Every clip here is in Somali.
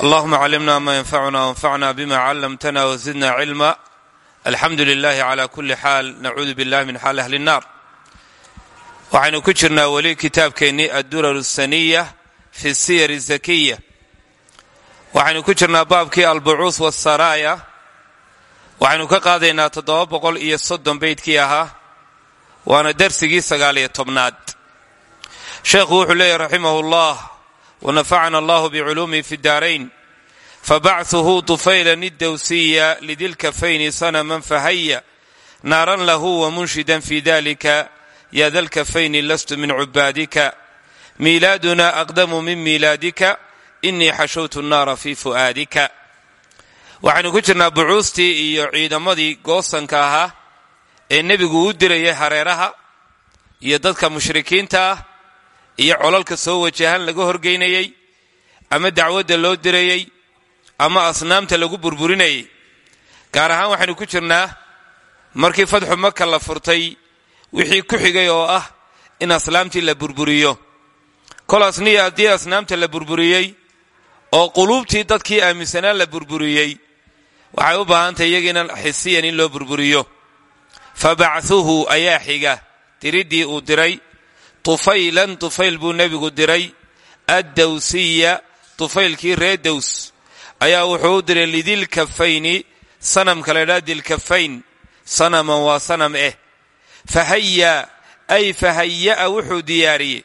allahuma callimna ma yanfacuna wanfacna bima callamtana wazidna cilma alxamdu lilahi cala kulli xaal nacuudu billahi min xaali ahli nnar waxaynu ku jirnaa weli kitaabkeennii addurar asaniya fi siyar zakiya waxaynu ku jirnaa baabkii albucuuth wasaraaya waxaynu ka qaadaynaa toddoba boqol iyo soddon beydkii ahaa waana darsigii sagaaliyo tobnaad. Sheekhu wuxuu leeyahy raximah llah ونفعنا الله بعلومه في الدارين فبعثه طفيلا الدوسية لذي الكفين صنما فهيا نارا له ومنشدا في ذلك يا ذا الكفين لست من عبادك ميلادنا أقدم من ميلادك إني حشوت النار في فؤادك waxaynu ku jirnaa bucuustii iyo ciidamadii goosanka ahaa ee nebigu u dirayay hareeraha iyo dadka mushrikiinta ah iyo colalka soo wajahan laga horgeynayey ama dacwadda loo dirayey ama asnaamta lagu burburinayey. Gaar ahaan waxaynu ku jirnaa markii fadxu maka la furtay wixii ku xigay oo ah in aslaamtii la burburiyo. Kolaasniya haddii asnaamta la burburiyey oo quluubtii dadkii aaminsanaa la burburiyey waxay u baahantahy iyagiina xisiyan in loo burburiyo. Fa bachuhu ayaa xiga diriddii uu diray tufaylan tufayl buu nebigu diray. Addawsiya tufaylkii ree dows ayaa wuxuu u diray lidilkafayni sanamka la ydhaha dilkafayn. Sanaman waa sanam eh. Fahayaa ay fahaya'a wuxuu diyaariyey.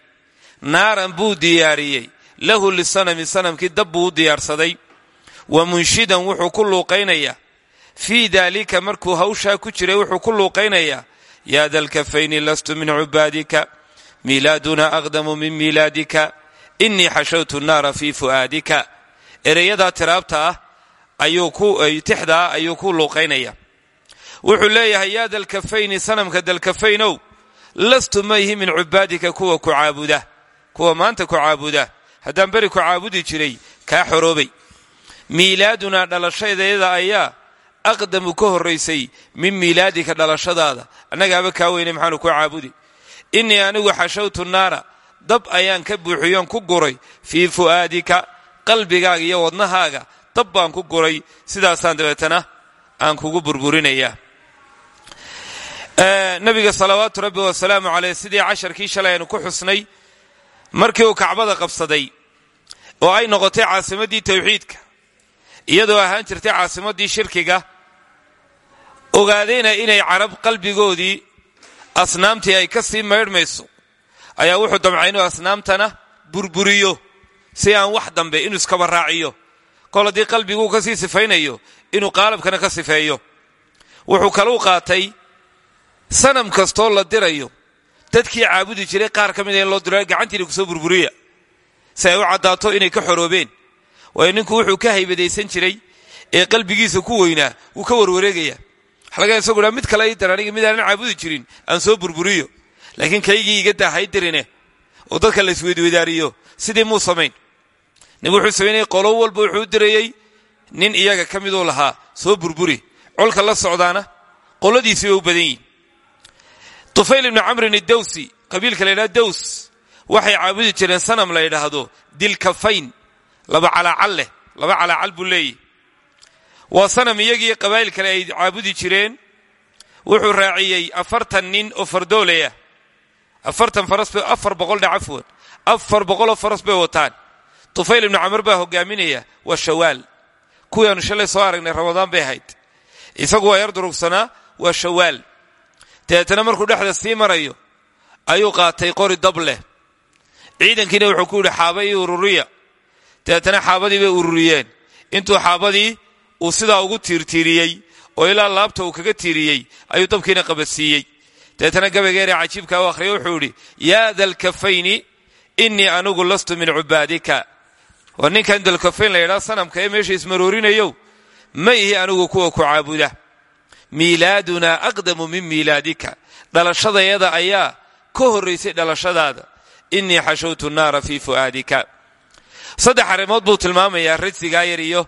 Naaran buu diyaariyey. Lahu lisanami sanamkii dab buu u diyaarsaday. Wa munshidan wuxuu ku luuqaynayaa fii daalika markuu hawshaa ku jiray wuxuu ku luuqaynayaa yaa dalkafayni lastu min cubaadika miilaaduna aqdamu min miilaadika innii xashawtu naara fii fu'aadika. Ereyadaa tiraabta ah ayuutixdaa ayuu ku luuqaynaya wuxuu leeyahay yaa dalkafayni sanamka dalkafaynow lastu ma ihi min cubaadika kuwa ku caabuda kuwa maanta ku caabuda. Haddaan beri ku caabudi jiray kaa xoroobay. Miilaadunaa dhalashadayada ayaa aqdamu ka horraysay min miilaadika dhalashadaada. Annagaaba kaa weynay maxaanu ku innii anigu xashawtu naara. Dab ayaan ka buuxiyoon ku guray fii fu'aadika qalbigaaga iyo wadnahaaga. Dab baan ku guray. Sidaasaan dabeetana aan kugu burburinayaa. Nabiga salawaatu rabbi wasalaamu caleyh sidii casharkii shalay ku xusnay markii uu kacbada qabsaday oo ay noqotay caasimaddii tawxiidka iyadoo ahaan jirtay caasimaddii shirkiga ogaadayna inay carab qalbigoodii asnaamtii ay ka sii maydhmayso ayaa wuxuu damcay inuu asnaamtana burburiyo si aan wax dambe inuu iskaba raaciyo. Kol haddii qalbiguu ka sii sifaynayo inuu qaalabkana ka sifeeyo. Wuxuu kaluu qaatay sanam kastoo la dirayo dadkii caabudi jiray qaar ka mida in loo diro gacantiina ku soo burburiya si ay u caddaato inay ka xoroobeen. Waayo ninku wuxuu ka haybadaysan jiray ee qalbigiisa ku weynaa wuu ka warwareegaya laga isagu dhaa mid kale ii dar aniga mid aanan caabudi jirin aan soo burburiyo. Laakiin kaygii iga daa haydirine oo dadka la isweydweydaariyo sidii muu samayn. Nabigu wuxuu samaynaya qolo walba wuxuu dirayey nin iyaga ka miduu lahaa soo burburi. Colka la socdaana qoladiisii bay u badan yihiin tufayl ibnu camrin idawsi qabiilka la dows waxay caabudi jireen sanam la ydhaahdo dilkafayn. Laba calaacal leh laba calaacal buu leeyahy waa sanam iyagii qabaa'il kale ay caabudi jireen. Wuxuu raaciyey afartan nin oo fardooleya afartan faras afar boqol dha cafwan afar boqoloo faras bay wataan. Tufayl ibnu camar baa hogaaminaya waa shawaal. Kuwaanu shalay soo aragnay ramadaan bay ahayd. Isagu waa yar durugsanaa waa shawaal. Dabeetana markuu dhexda sii marayo ayuu qaatay qori dab leh. Ciidankiina wuxuu ku yidhi xaaba ii ururiya dabeetana xaabadii bay ururiyeen intuu xaabadii uu sidaa ugu tiirtiiriyey oo ilaa laabta uu kaga tiiriyey ayuu dabkiina qabadsiiyey. Dabeetana gabaygeere cajiibka u akhriya wuxuu idhi yaa dalkafayni innii anigu lastu min cubaadika. Waa ninkan dalkafayn la ydhaa sanamka ee meesha ismaroorinayow ma ihi anigu kuwa ku caabuda. Miilaadunaa aqdamu min miilaadika. Dhalashadayada ayaa ka horraysay dhalashadaada. Innii xashawtu naara fii fu'aadika. Saddex arrimood buu tilmaamayaa rajsigaa yar iyo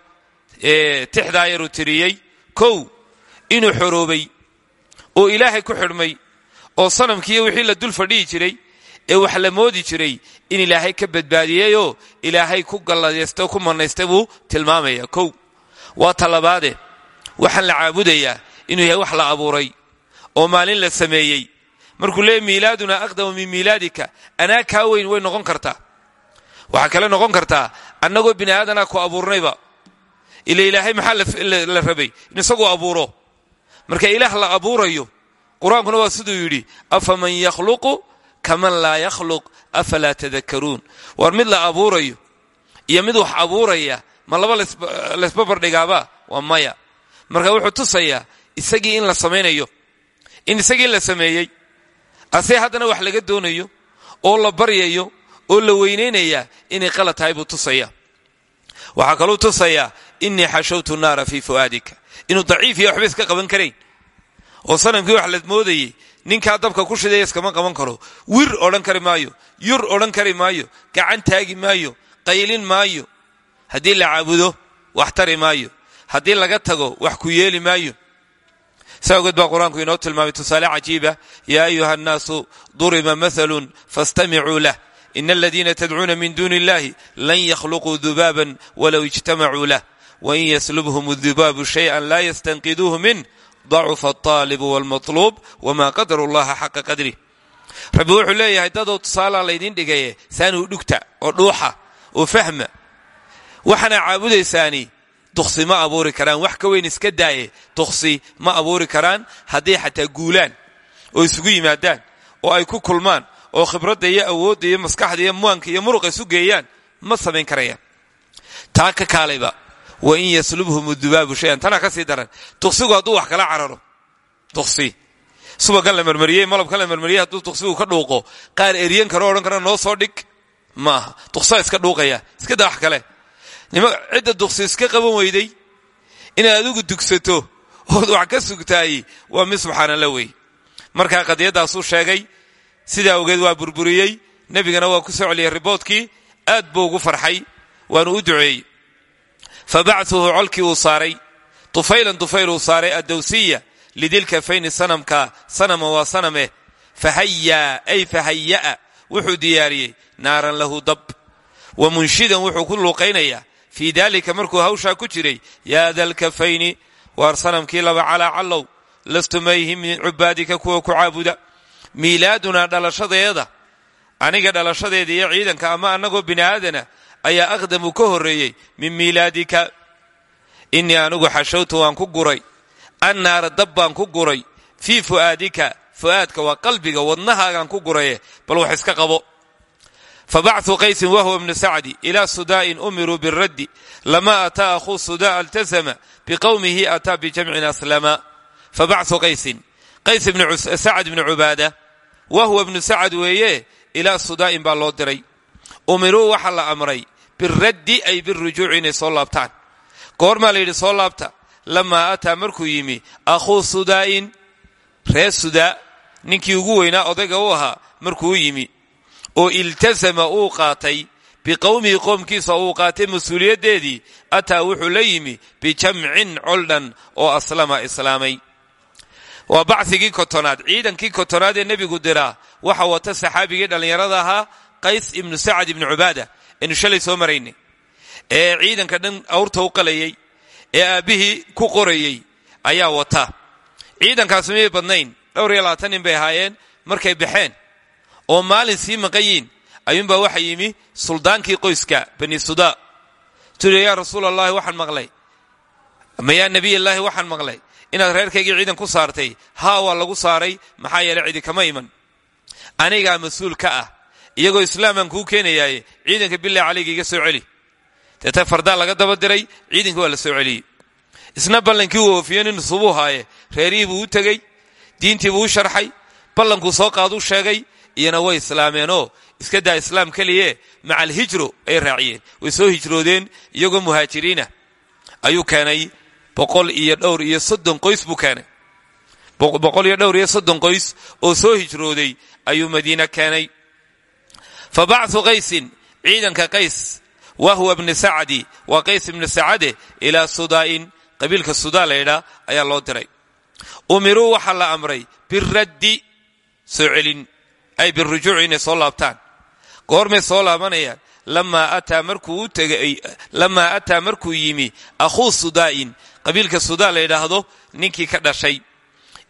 tixdaa yaruu tiriyey kow inuu xoroobay oo ilaahay ku xidhmay oo sanamkiiyo wixii la dul fadhihi jiray ee wax la moodi jiray in ilaahay ka badbaadiyeyoo ilaahay ku galladaysta ku manaystay buu tilmaamaya. Kow waa talabaade waxaan la caabudayaa inuu yahay wax la abuuray oo maalin la sameeyey. Markuu leeya miilaaduna aqdamu min miilaadika anaa kaa weyn way noqon kartaa. Waxaa kale noqon kartaa annagoo bini aadanaa ku abuurnayba ila ilaahay maxaa la rabay? In isaguu abuuro. Marka ilaah la abuurayo qur'aankuna waa siduu yidhi afaman yakhluqu kaman laa yakhluq afalaa tadakaruun war mid la abuurayo iyo mid wax abuuraya ma laba laysbabardhigaaba waa maya. Marka wuxuu tusayaa isagii in la samaynayo in isagii la sameeyey asee haddana wax laga doonayo oo la baryayo oo la weynaynaya inay qalad tahay buu tusaya waxaa kaluu tusayaa innii xashawtu naara fii fu'aadika. Inuu daciif iyo waxba iska qaban karayn. Oo sanamkii wax la moodayey ninkaa dabka ku shidaya iskama qaban karo. Wir odhan kari maayo yur odhan kari maayo gacan taagi maayo qaylin maayo. Haddii la caabudo wax tari maayo. Haddii laga tago wax ku yeeli maayo. Saa ogeed baa qur'aanku inoo tilmaamay tusaale cajiiba yaa ayuha annaasu duriba mahalun fastamicuu lah. Ina aladiina tadcuuna min duuni illahi lan yakhluquu dubaaban walow ijtamacuu wain yaslubhum dubaabu shayan laa yastanqiduuhu min dacufa الطالب wlmatluub wmaa qadaru llaha xaqa qadrih rabbi wuxuu leeyahay dadow tusaalaa laydiin dhigaye saanuu dhugta oo dhuuxa oo fahma waxaana caabudaysaani duksi ma abuuri karaan wax ka weyn iska daaye duksi ma abuuri karaan hadday xataa guulaan oo isugu yimaadaan oo ay ku kulmaan oo khibradda iyo awoodda iyo maskaxda iyo muanka iyo muruqa isu geeyaan ma samayn karayaan taa ka kaalayba wain yaslubhum dubaabu shayan. Tanaa ka sii daran. Duksigu hadduu wax kala cararo. Duksi subagan la marmariyey malabkan la marmariyey hadduu duksigu ka dhuuqo qaar eryan karo odhan kara noo soo dhig. Ma aha. Duksaa iska dhuuqaya. Iska daa wax kale cidda duksi iska qaban weyday? Inaad adigu dugsato ood wax ka sugtaay waa mid subxaanalla wey. Markaa qadiyaddaasuu sheegay sidaa ogeed waa burburiyey nebigana waa ku soo celiyey riboodkii aad buu ugu farxay waanu u duceeyey fa bachuhu colkii uu saaray. tufaylan tufayl uu saaray addawsiya lidilkafayni sanamka sanama waa saname fahayaa ay fahaya'a wuxuu diyaariyey naaran lahu dab wa munshidan wuxuu ku luuqaynayaa fii daalika markuu hawshaa ku jiray yaa dalkafayni waar sanamkii laba calaa callow lastu mayhim min cubaadika kuwa ku caabuda miilaadunaa dhalashadeeda aniga dhalashadeeda iyo ciidanka ama annagoo bini ayaa aqdamu ka horreeyey min miilaadika. Innii anigu xashawtu waan ku guray annaara dab ku guray fii fu'aadika fu'aadka waa qalbiga wadnahaagaan ku guraye bal wax iska qabo. Fabacثu qaysin wahwa bnu sacdi ilaa sudaa'in umiruu biraddi lama ataa akhuu sudaa altasama biqowmihi ataa bijamcin aslama. Fabacثu qaysin qays sacd bnu cubaada wahwa bnu sacad weeye ilaa sudaa'in baa loo diray. Umiruu waxaa la amray biraddi ay birujuuci inay soo laabtaan. Goormaa la yidhi soo laabta. Lamaa ataa markuu yimi akhuu sudaa'in reer sudaa ninkii ugu weynaa odayga u ahaa markuu yimi oo iltasama uu qaatay biqowmihi qoomkiisa uu qaatay mas'uuliyaddeedii wuxuu la yimi bijamcin coldhan oo aslama islaamay. Waa bacigii kotonaad ciidankii kotonaad ee nebigu diraa waxa wata saxaabigii dhallinyarada ahaa qays ibnu sacad ibnu cubaada aynu shalay soo maraynay ee ciidanka dhan awrta u qalayay ee aabbihii ku qorayey ayaa wata. Ciidankaasi may badnayn? Dhowr iyo labaatan nin bay ahaayeen markay baxeen oo maalin sii maqayiin ayuunbaa waxa yimi suldaankii qoyska bani sudaa tuli yaa rasuul allahi waxaan maqlay. Ama yaa nebiyallaahi waxaan maqlay. Inaad reerkaygii ciidan ku saartay haa waa lagu saaray maxaa yeele cidi kama iman. Anigaa mas'uul ka ah iyagoo islaamaan kuu keenayaaye ciidanka billah calayga iga soo celi. Deeta fardaa laga daba diray ciidanka waa la soo celiyey. Isna ballankii uu oofiye nin subuu haaye reerihii buu u tegey diintii buu u sharxay ballankuu soo qaaduu sheegay iyana way islaameenoo iska daa islaam keliye maca alhijro ay raaciyeen. Way soo hijroodeen iyagoo muhaajiriinah ayuu keenay boqol iyo dhowr iyo soddon qoys buu keenay. Boqol iyo dhowr iyo soddon qoys oo soo hijrooday ayuu madiina keenay fa bacثu qaysin ciidanka qays wahwa bni sacdi waa qays ibni sacade ilaa sudaa'in qabiilka sudaa laydhaa ayaa loo diray umiruu waxaa la amray biraddi soo celin ay birujuuci inay soo laabtaan goormay soo laabanayaan lamaa ataa markuu yimi akhuu sudaa'in qabiilka sudaa la yidhaahdo ninkii ka dhashay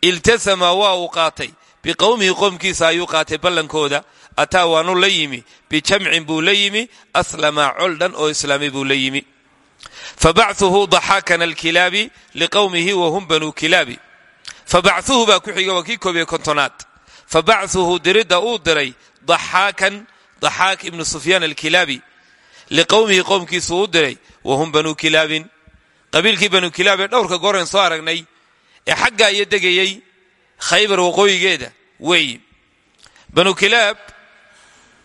iltasama waa uu qaatay biqowmihi qoomkiisa ayuu qaatay ballankooda ataa waanu la yimi bijamcin buu la yimi aslama col dhan oo islaamay buu la yimi fabachuhu daxaakana alkilaabi liqowmihi wahum banuu kilaabi fabachuhu baa ku xiga waa kii koobiye kontonaad fabachuhu diridda uu diray daxaakan daxaak ibnu sufyaan alkilaabi liqowmihi qowmkiisu u diray wahum banuu kilaabin qabiilkii banuu kilaab ee dhowrka gooreen soo aragnay ee xaggaa iyo degayey khaybar waqooyigeeda weeyi banu kilaab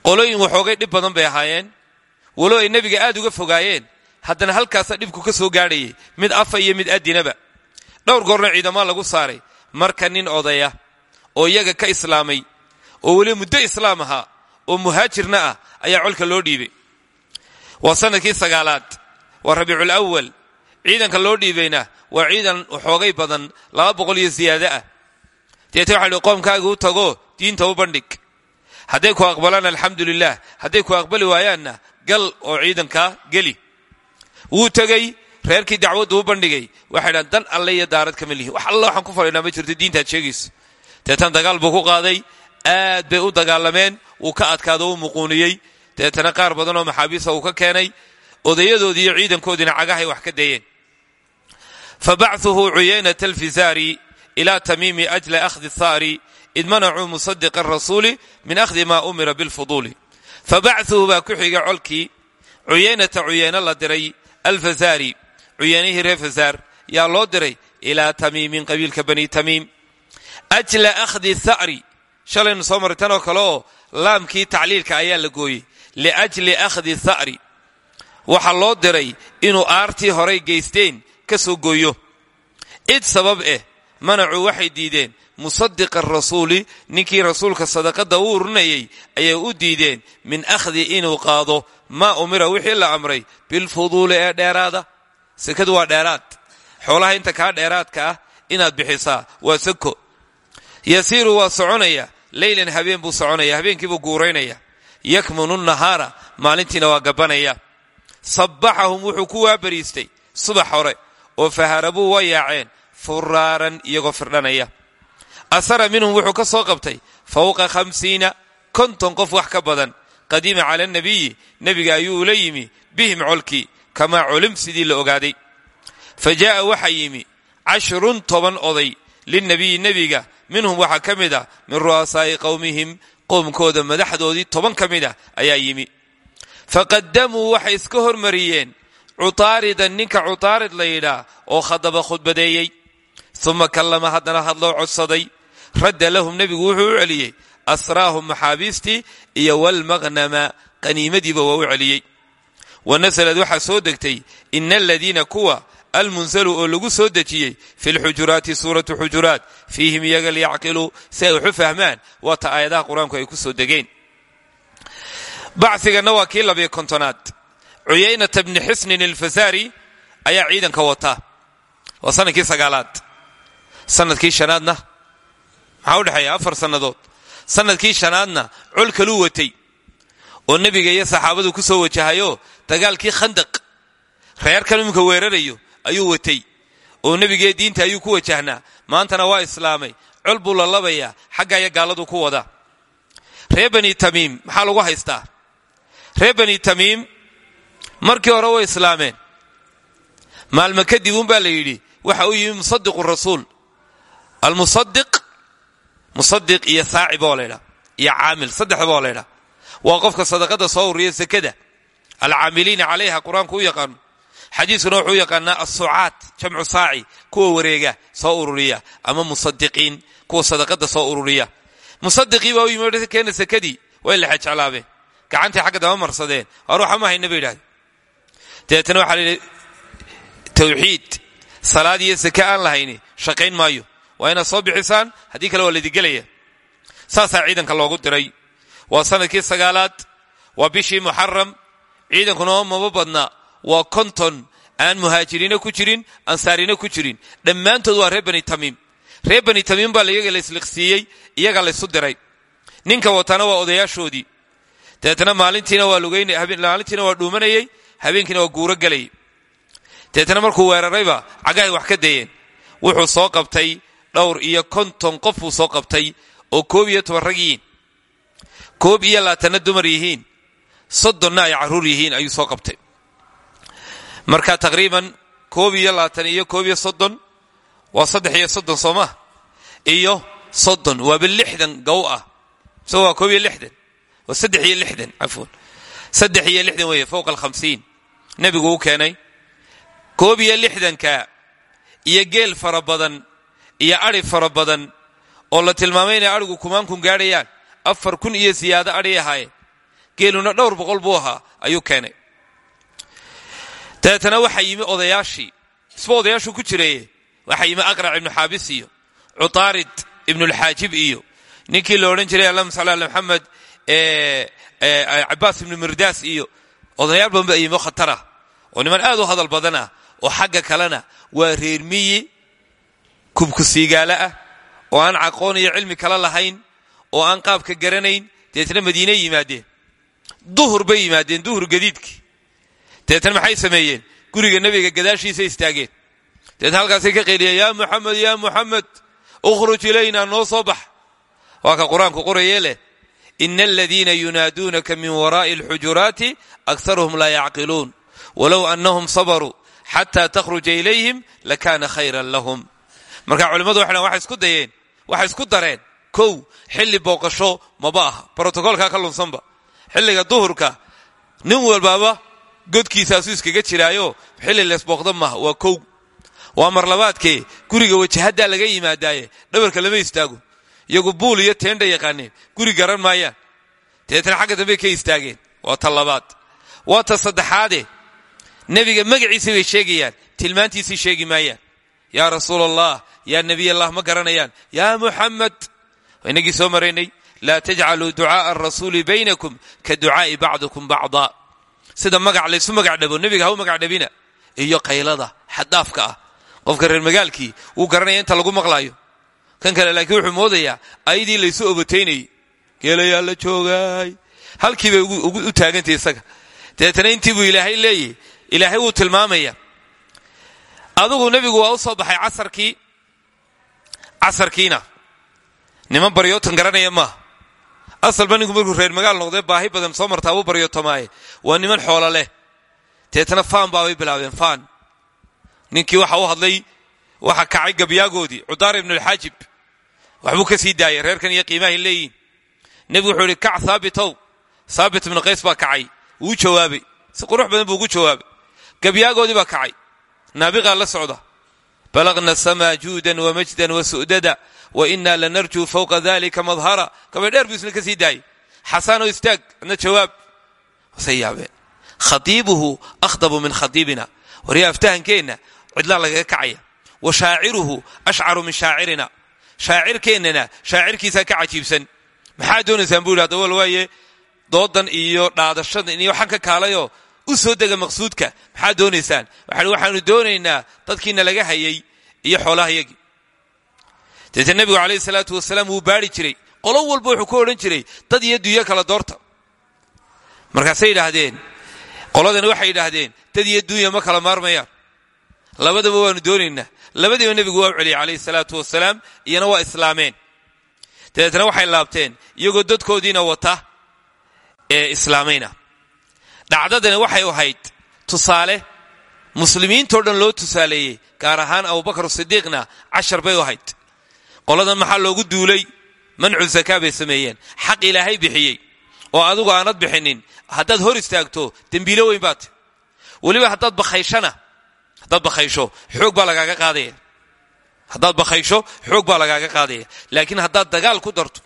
qolooyin waxoogay dhib badan bay ahaayeen. Walow ay nebiga aad uga fogaayeen haddana halkaasa dhibku ka soo gaadhayay mid afa iyo mid adinaba dhowr goorna ciidamaa lagu saaray marka nin odaya oo iyaga ka islaamay oo weli muddo islaam ahaa oo muhaajirna ah ayaa colka loo dhiibay. Waa sannadkii sagaalaad waa rabiicul awal ciidanka loo dhiibayna waa ciidan waxoogay badan laba boqol iyo siyaade ah deete waxa hi qoomkaaga u tago diinta u bandhig hadday ku aqbalaan alxamdu lilah hadday ku aqbali waayaanna gal oo ciidankaa geli wuu tegey reerkii dacwaddu u bandhigay waxay dan alle iyo daarad kama lihin wax alle waxaan ku fadhinaa ma jirto diintaad sheegayso deetan dagaal buu ku qaaday aad bay u dagaalameen wuu ka adkaado u muquuniyey deetana qaar badan oo maxaabiista uu ka keenay odayadoodii iyo ciidankoodiina cagahay wax ka dayeen fabachuhu cuyaynat alfisaari ila tamiimi ajla ahdi thaari id manacuu musadiqa arasuuli min ahdi maa umira bilfuduuli fabachuhu baa ku xiga colkii cuyaynata cuyayno la diray alfasaari cuyaynihii reer fasaar yaa loo diray ilaa tamiimin qabiilka bani tamiim ajla ahdi thari shalaynu soo marray tan oo kale oo laamkii tacliilka ayaa la gooyey liajli akhdi tha'ri waxaa loo diray inuu aartii horay geysteen ka gooyo cid sabab eh manacuu waxay diideen musadiqa rasuuli ninkii rasuulka sadaqadda u urinayay ayay u diideen min akhdi inuu qaado maa umira wixii la amray bilfuduuli ee dheeraada. Sekadu waa dheeraad. Xoolaha inta kaa dheeraadka ah inaad bixisaa waa sako yasiiru waa soconaya leylan habeen buu soconaya habeenkiibuu guuraynaya. Yakmunu nahaara maalintiina waa gabanaya sabbaxahum wuxuu ku waabariistay subax hore oo faharabuu waa yaaceen furaaran iyagoo firdhanaya asara minhum wuxuu ka soo qabtay fawqa khamsiina konton qof wax ka badan. Qadiima cala nabiyi nebiga ayuu ula yimi bihim colkii kamaa culim sidii la ogaaday. Fa jaa'a waxaa yimi cashrun toban oday lilnabiyi nebiga minhum waxaa ka mid a min ru'asaa'i qowmihim qowmkooda madaxdoodii toban ka mid a ayaa yimi. Faqadamuu waxay iska hormariyeen cutaaridan ninka cutaarid la yidhaa oo khadaba khudbadeeyey uma kallama haddana hadloo codsaday radda lahum nebigu wuxuu u celiyey asraahum maxaabiistii iyo walmaqnama qaniimadiiba waa u celiyey wa nasalad waxaa soo degtay ina aladiina kuwa almunsalu oo lagu soo dejiyey fi lxujuraati suuratu xujuraat fiihim iyaga liyacqiluu si ay waxu fahmaan waata aayadaha qur'aanku ay ku soo degeen bacigana waa kii labiyo kontonaad cuyaynata bni xisnin alfasaari ayaa ciidanka wataa waa sannadkii sagaalaad sannadkii shanaadna. Maxaa u dhexeeya? Afar sannadood. Sanadkii shanaadna col kaluu watay. Oo nebiga iyo saxaabadu ku soo wajahayo dagaalkii khandaq. Reerkan iminka weerarayo ayuu watay. Oo nebigee diinta ayuu ku wajahnaa. Maantana waa islaamay. Col buu la labayaa xaggaya gaaladu ku wadaa reer bani tamiim maxaa lagu haystaa? Reer bani tamiim markii hore way islaameen. Maalmo kadib uunbaa la yidhi waxa uu yimi musadiqu rasuul almusadiq musadiq iyo saacib oo laydhaa iyo caamil saddexdaba oo laydhaa waa qofka sadaqada soo ururiya sekada alcaamiliina calayha qur'aanku u yaqaano xadiiskuna wuxuu yaqaanaa asucaat jamcu saaci kuwa wareega soo ururiya ama musadiqiin kuwa sadaqada soo ururiya musadiqii baa u yimi keena sekadii way lexe jeclaabeen gacantay xagga dama marsadeen hor waxa ma hayna ba yidhahde dabeetana waxaa la aan lahayni shaqayn maayo waa inaad soo bixisaan? Haddii kale waa ladigelaya saasaa ciidanka loogu diray. Waa sannadkii sagaalaad. Waa bishii muxaram ciidankuna maba badna. Waa konton aan muhaajiriina ku jirin ansaarina ku jirin. Dhammaantood waa reer bani tamiim reer bani tamiim baa iyaga la isliqsiiyey iyagaa laysu diray. Ninka watana waa odayaashoodii. Dabeetna maalintiina waa maalintiina waa dhuumanayey habeenkiina waa guuro gelayay dabeetna markuu weerarayba cagahay wax ka dayeen wuxuu soo qabtay dhowr iyo konton qof buu soo qabtay oo koob iyo toban rag yihiin. Koob iyo laatanna dumar yihiin. Soddonna ay carruur yihiin ayuu soo qabtay. Marka taqriiban koob iyo laatan iyo koob iyo soddon waa saddex iyo soddon soo maa iyo soddon waaba lixdan gow ah. So waa koob iyo lixdan. Waa saddex iyo lixdan cafwan. Saddex iyo lixdan weeye fowqa alkhamsiin nebigu u keenay. Koob iyo lixdanka iyo geel fara badan iyo adhi fara badan oo la tilmaamay inay adhigu kumaan kun gaadhayaan afar kun iyo siyaado adhi ahaayeen. Geeluna dhowr boqol buu ahaa ayuu keenay. Dabeetana waxaa yimi odayaashii. Isba odayaashuu ku jireeye waxaa yimi aqrac ibnu xaabis iyo cutaarid ibnulxaajib iyo ninkii la jiray allahuma salli ala maxamed cabaas ibnu mirdaas iyo odayaal badan ba yimi khatarah oo niman aad u hadal badan ah oo xagga kalena waa reermiyi kubkusiigaala ah oo aan caqoon iyo cilmi kala lahayn oo aan qaabka garanayn deetna madiinay yimaadeen. Duhur bay yimaadeen duhur gadiidkii. Deetna maxay sameeyeen? Guriga nebiga gadaashiisa istaageen. Deetna halkaasay ka qeeliyeen yaa muxamed yaa muxamed ukhruj ilayna noo soo bax. Waa ka qur'aanku qorayee leh. Min waraa'i alxujuraati akharuhum laa yacqiluun. Walow annahum sabaruu xataa takhruja ilayhim lakaana khayran lahum marka culimmadu waxay waxay isku dayeen waxay isku dareen. Kow xilli booqasho maba aha brotokoolkaa ka lunsanba. Xilliga duhurka nin walbaaba godkiisaasuu iskaga jiraayo. Xilli leesbooqda maaha waa kow. Waa marlabaadkee guriga wajahaddaa laga yimaadaaye. Dhabarka lama istaago. Iyagu buul iyo teendha yaqaaneen. Guri garan maayaan. Dabeetna xagga dambey ka istaageen. Waa ta labaad. Waa ta saddexaade. Nebiga magaciisa bay sheegayaan. Tilmaantiisii sheegi maayaan yaa rasuul allah yaa nebiy allah ma garanayaan yaa muxamed inagii soo maraynay laa tajcaluu ducaaa arasuuli baynakum ka ducaa'i bacdikum bacda sida magac laysu magac dhabo nebiga ha u magac dhabina. Iyo qaylada xaddaafka ah. Qofka reer magaalkii wuu garanaya inta lagu maqlaayo. Kan kale laakiin wuxuu moodayaa ayadii laysu obataynayey geelayaa la joogaay halkii bay u taagantay isaga. Dabeetana intii buu ilaahay leeyahy ilaahay wuu tilmaamaya adugu nebigu waa u soo baxay casarkii. Casarkiina. Niman baryootan garanaya maaha asalba ninku markuu reer magaal noqdee baahi badan soo martaa wuu baryootamaaye waa niman xoola leh. Deetana faan baabay bilaabeen faan. Ninkii waxa u hadlay waxa kacay gabyaagoodii cudaar ibnulxaajib waxbuu ka sii daayay reerkan iyo qiimahay leeyihiin nebigu wuxuu ihi kac haabitow haabit ibnu qays baa kacay. Wuu jawaabay. Si qurux badan buu ugu jawaabay. Gabyaagoodii baa kacay naabiqaa la socda balagna samaa juudan wamajdan wasu'dada wainaa lanarjuu fowqa dalika madhara gabay dheer buu isna ka sii daayay xasaanoo istaag adna jawaab wasay yaabeen khadiibuhu akhdabu min khadiibina waryaa aftahankeenna cidlaa lagaga kacaya wa shaaciruhu ashcaru min shaacirina shaacirkeennana shaacirkiisaa ka cajiibsan maxaa doonaysaan buu yidhi hadda wal waaye doodan iyo dhaadashadan iyo waxaan ka kaalayoo u soo dega maqsuudka. Maxaa doonaysaan? Waxaan waxaanu doonaynaa dadkiina laga hayay iyo xoolahayagii deetee nebigu calayhi salaatu wasalaam wuu baari jiray. Qolo walba wuxuu ku odhan jiray dad iyo dunya kala doorta markaasay yidhaahdeen qoladani waxay yidhaahdeen dad iyo dunya ma kala maarmayaan. Labadaba waanu doonaynaa. Labadiiba nebigu waa u celiyay calayhi salaatu wasalaam iyana waa islaameen. Dabeetna waxay laabteen iyagoo dadkoodiina wata ee islaamayna dhacdadani waxay ahayd tusaale muslimiintoo dhan loo tusaaleeyey gaar ahaan abubakar sidiiqna cashar bay ahayd. Qoladan maxaa loogu duulay? Mancu zakaa bay sameeyeen. Xaq ilaahay bixiyey. Oo adigu aanad bixinin. Haddaad hor istaagto dembiilo weyn baate weliba haddaad bakhayshana haddaad bakhaysho xoog baa lagaaga qaadaya. Haddaad bakhaysho xoog baa lagaaga qaadaya. Laakiin haddaad dagaal ku darto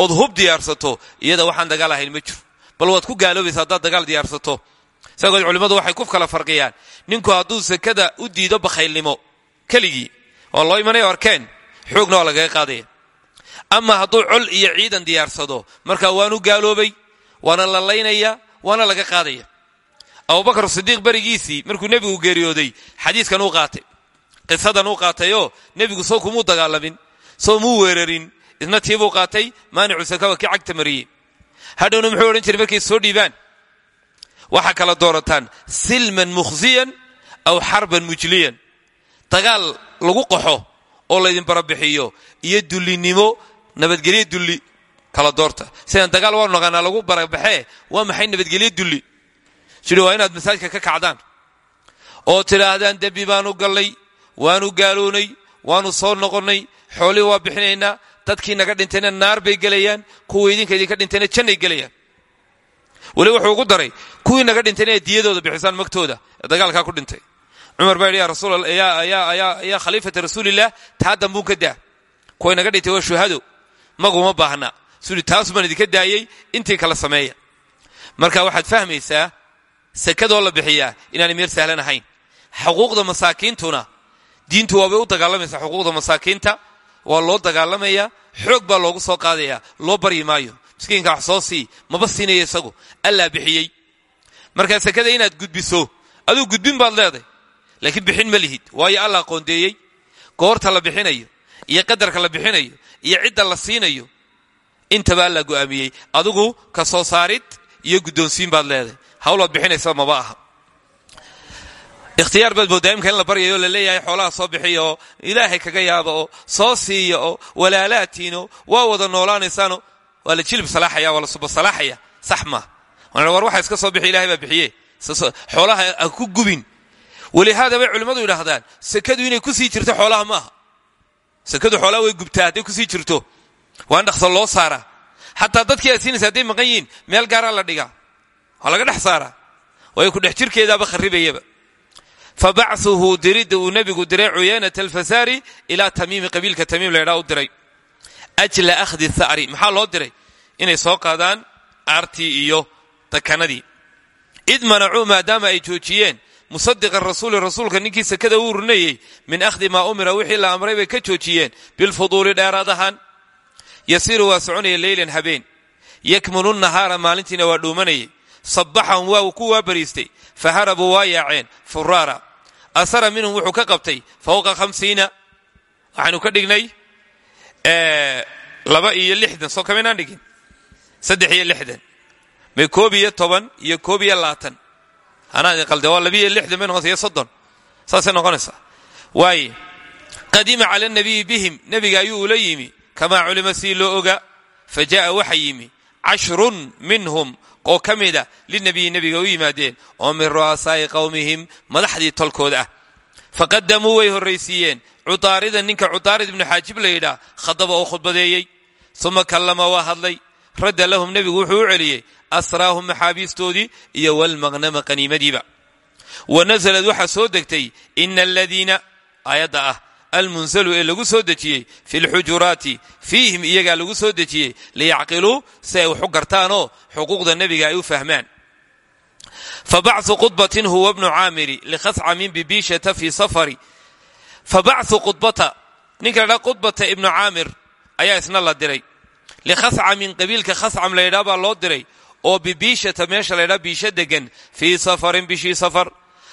ood hub diyaarsato iyada waxaan dagaal ahayn ma jiro bal waad ku gaaloobaysa haddaad dagaal diyaarsato. Isagood culimmadu waxay ku kala farqiyaan. Ninku hadduu sakada u diido bakhaylnimo keligii oo loo imanaya arkeen. Xoogna waa lagaga qaadaya. Ama hadduu iyo ciidan diyaarsado markaa waanu gaaloobay waana la laynaya waana laga qaadaya. Abubakar sidiiq berigiisii markuu nebigu geeriyooday xadiiskan uu qaatay. Qisadan uu qaatayoo nebigu soo kumuu dagaalamin soo muu weerarin. Isna tiibuu qaatay maanicu saka waa kii cagta hadhowna muxuu odhan jiray markay soo dhiibaan waxaa kala doorataan silman mukhsiyan aw xarban mujliyan. Dagaal lagu qaxo oo laydin barabixiyo iyo dullinimo nabadgelyo dulli kala doorta. Sidaan dagaal waanu naqaanaa lagu barabaxee waa maxay nabadgelyo dulli? Jiri waa inaad masaajka ka kacdaan oo tidhaahdaan dembi baanu gallay waanu gaaloonay waanu soo noqonnay xoolihii waa bixinaynaa dadkii naga dhintayna naar bay gelayaan kuwa idinka idinka dhintayna jannay gelayaan. Weli wuxuu ugu daray kuwii naga dhintayna ee diyadooda magtooda ee ku dhintay. Cumar baa yidhi yaa khaliifata rasuulillaah taa dambuun ka daa. Kuway naga dhintay waa shuhado maguma baahna. Suli taas baan idinka daayey intii kala sameeya. Marka waxaad fahmaysaa sakadoo la bixiyaa inaanay meer sahlan xuquuqda masaakiintuna diintu waabay u dagaalamaysaa xuquuqda masaakiinta waa loo dagaalamayaa xoog baa loogu soo qaadayaa loo baryi maayo. Miskiinka wax sii maba siinaya isagu. Allaa bixiyey. Markaa sakada inaad gudbiso aduu gudbin baad leeday laakiin bixin ma lihid. Waayo allah qoondeeyey. Goorta la bixinayo iyo qadarka la bixinayo iyo cidda la siinayo intaba alla go'aamiyey. Adigu ka soo saarid iyo guddoonsiin baad leedahay. Hawlaad bixinaysa maba aha ikhtiyaar baad moodaa imka la baryayo la leeyahay xoolaha soo bixiya oo ilaahay kaga yaaba oo soo siiya oo walaalaatiino waa wada noolaanaysaano waa la jilib salaaxaya waa la suba salaaxaya sax maa war iska soo bixi ilahay baa bixiye xoolaha ha ku gubin. Walihaada bay culimmadu yidhaahdaan sekadu inay ku sii jirto xoolaha maaha sekadu xoolaha way gubtaa hadday ku sii jirto. Waa dhaqso loo saaraa xataa dadkii aad siinaysa hadday meel gaaraa la dhigaa. Waa laga dhex saaraa. Waayo ku dhex jirkeedaaba fa bachuhu diridda uu nebigu diray cuyaanat alfasaari ilaa tamiimi qabiilka tamiim laydhaa u diray ajla akhdi tha'ri maxaa loo diray inay soo qaadaan aartii iyo dakanadii id manacuu maadaama ay joojiyeen musadiqa rasuuli rasuulka ninkii sekada uu runeeyey min akhdi maa umira wixii la amray bay ka joojiyeen bilfuduuli dheeraad ahaan yasiiru waa soconaya leylan habeen yakmunu nahaara maalintiina waa asara minhum wuxuu ka qabtay fawqa hamsiina waxaanu ka dhignay laba iyo lixdan. Soo kamaynaan dhigin? Saddex iyo lixdan. May koob iyo iyo koob iyo anaa idin qalde waa labiiyo lixdan bay noqonaysa iyo soddon. Saasay noqonaysaa. Waaye qadima cala nabiyi bihim nebiga ayuu ula yimi. Kamaa culima sii loo oga fa minhum oo ka mida linabiyi nebiga u yimaadeen oo min ru'asaa'i qowmihim madaxdii tolkooda ah. Faqadamuu way horraysiiyeen. Cudaaridan ninka cudaarid ibnu xaajib la yidhaah khadaba oo khudbadeeyey. Uma kallama waa hadlay. Radda lahum nebigu wuxuu u celiyey asraahum maxaabiistoodii iyo walmaqnama qaniimadiiba wa nasalad waxaa soo degtay ina aladiina aayadda ah almunsalu ee lagu soo dejiyey fi lxujuraati fiihim iyagaa lagu soo dejiyey liyacqiluu si ay waxu gartaanoo xuquuqda nebiga ay u fahmaan. Fabacu qudbatin huwa bnu caamiri likhascamin bibishata fi safari. Fabacu qudbata ninka la dhaa qudbata ibnu caamir ayaa isna la diray. Likhascamin qabiilka khascam la ydhaa baa loo diray oo bibiishata meesha la ydhaa biisha degan fii safarin bishii safar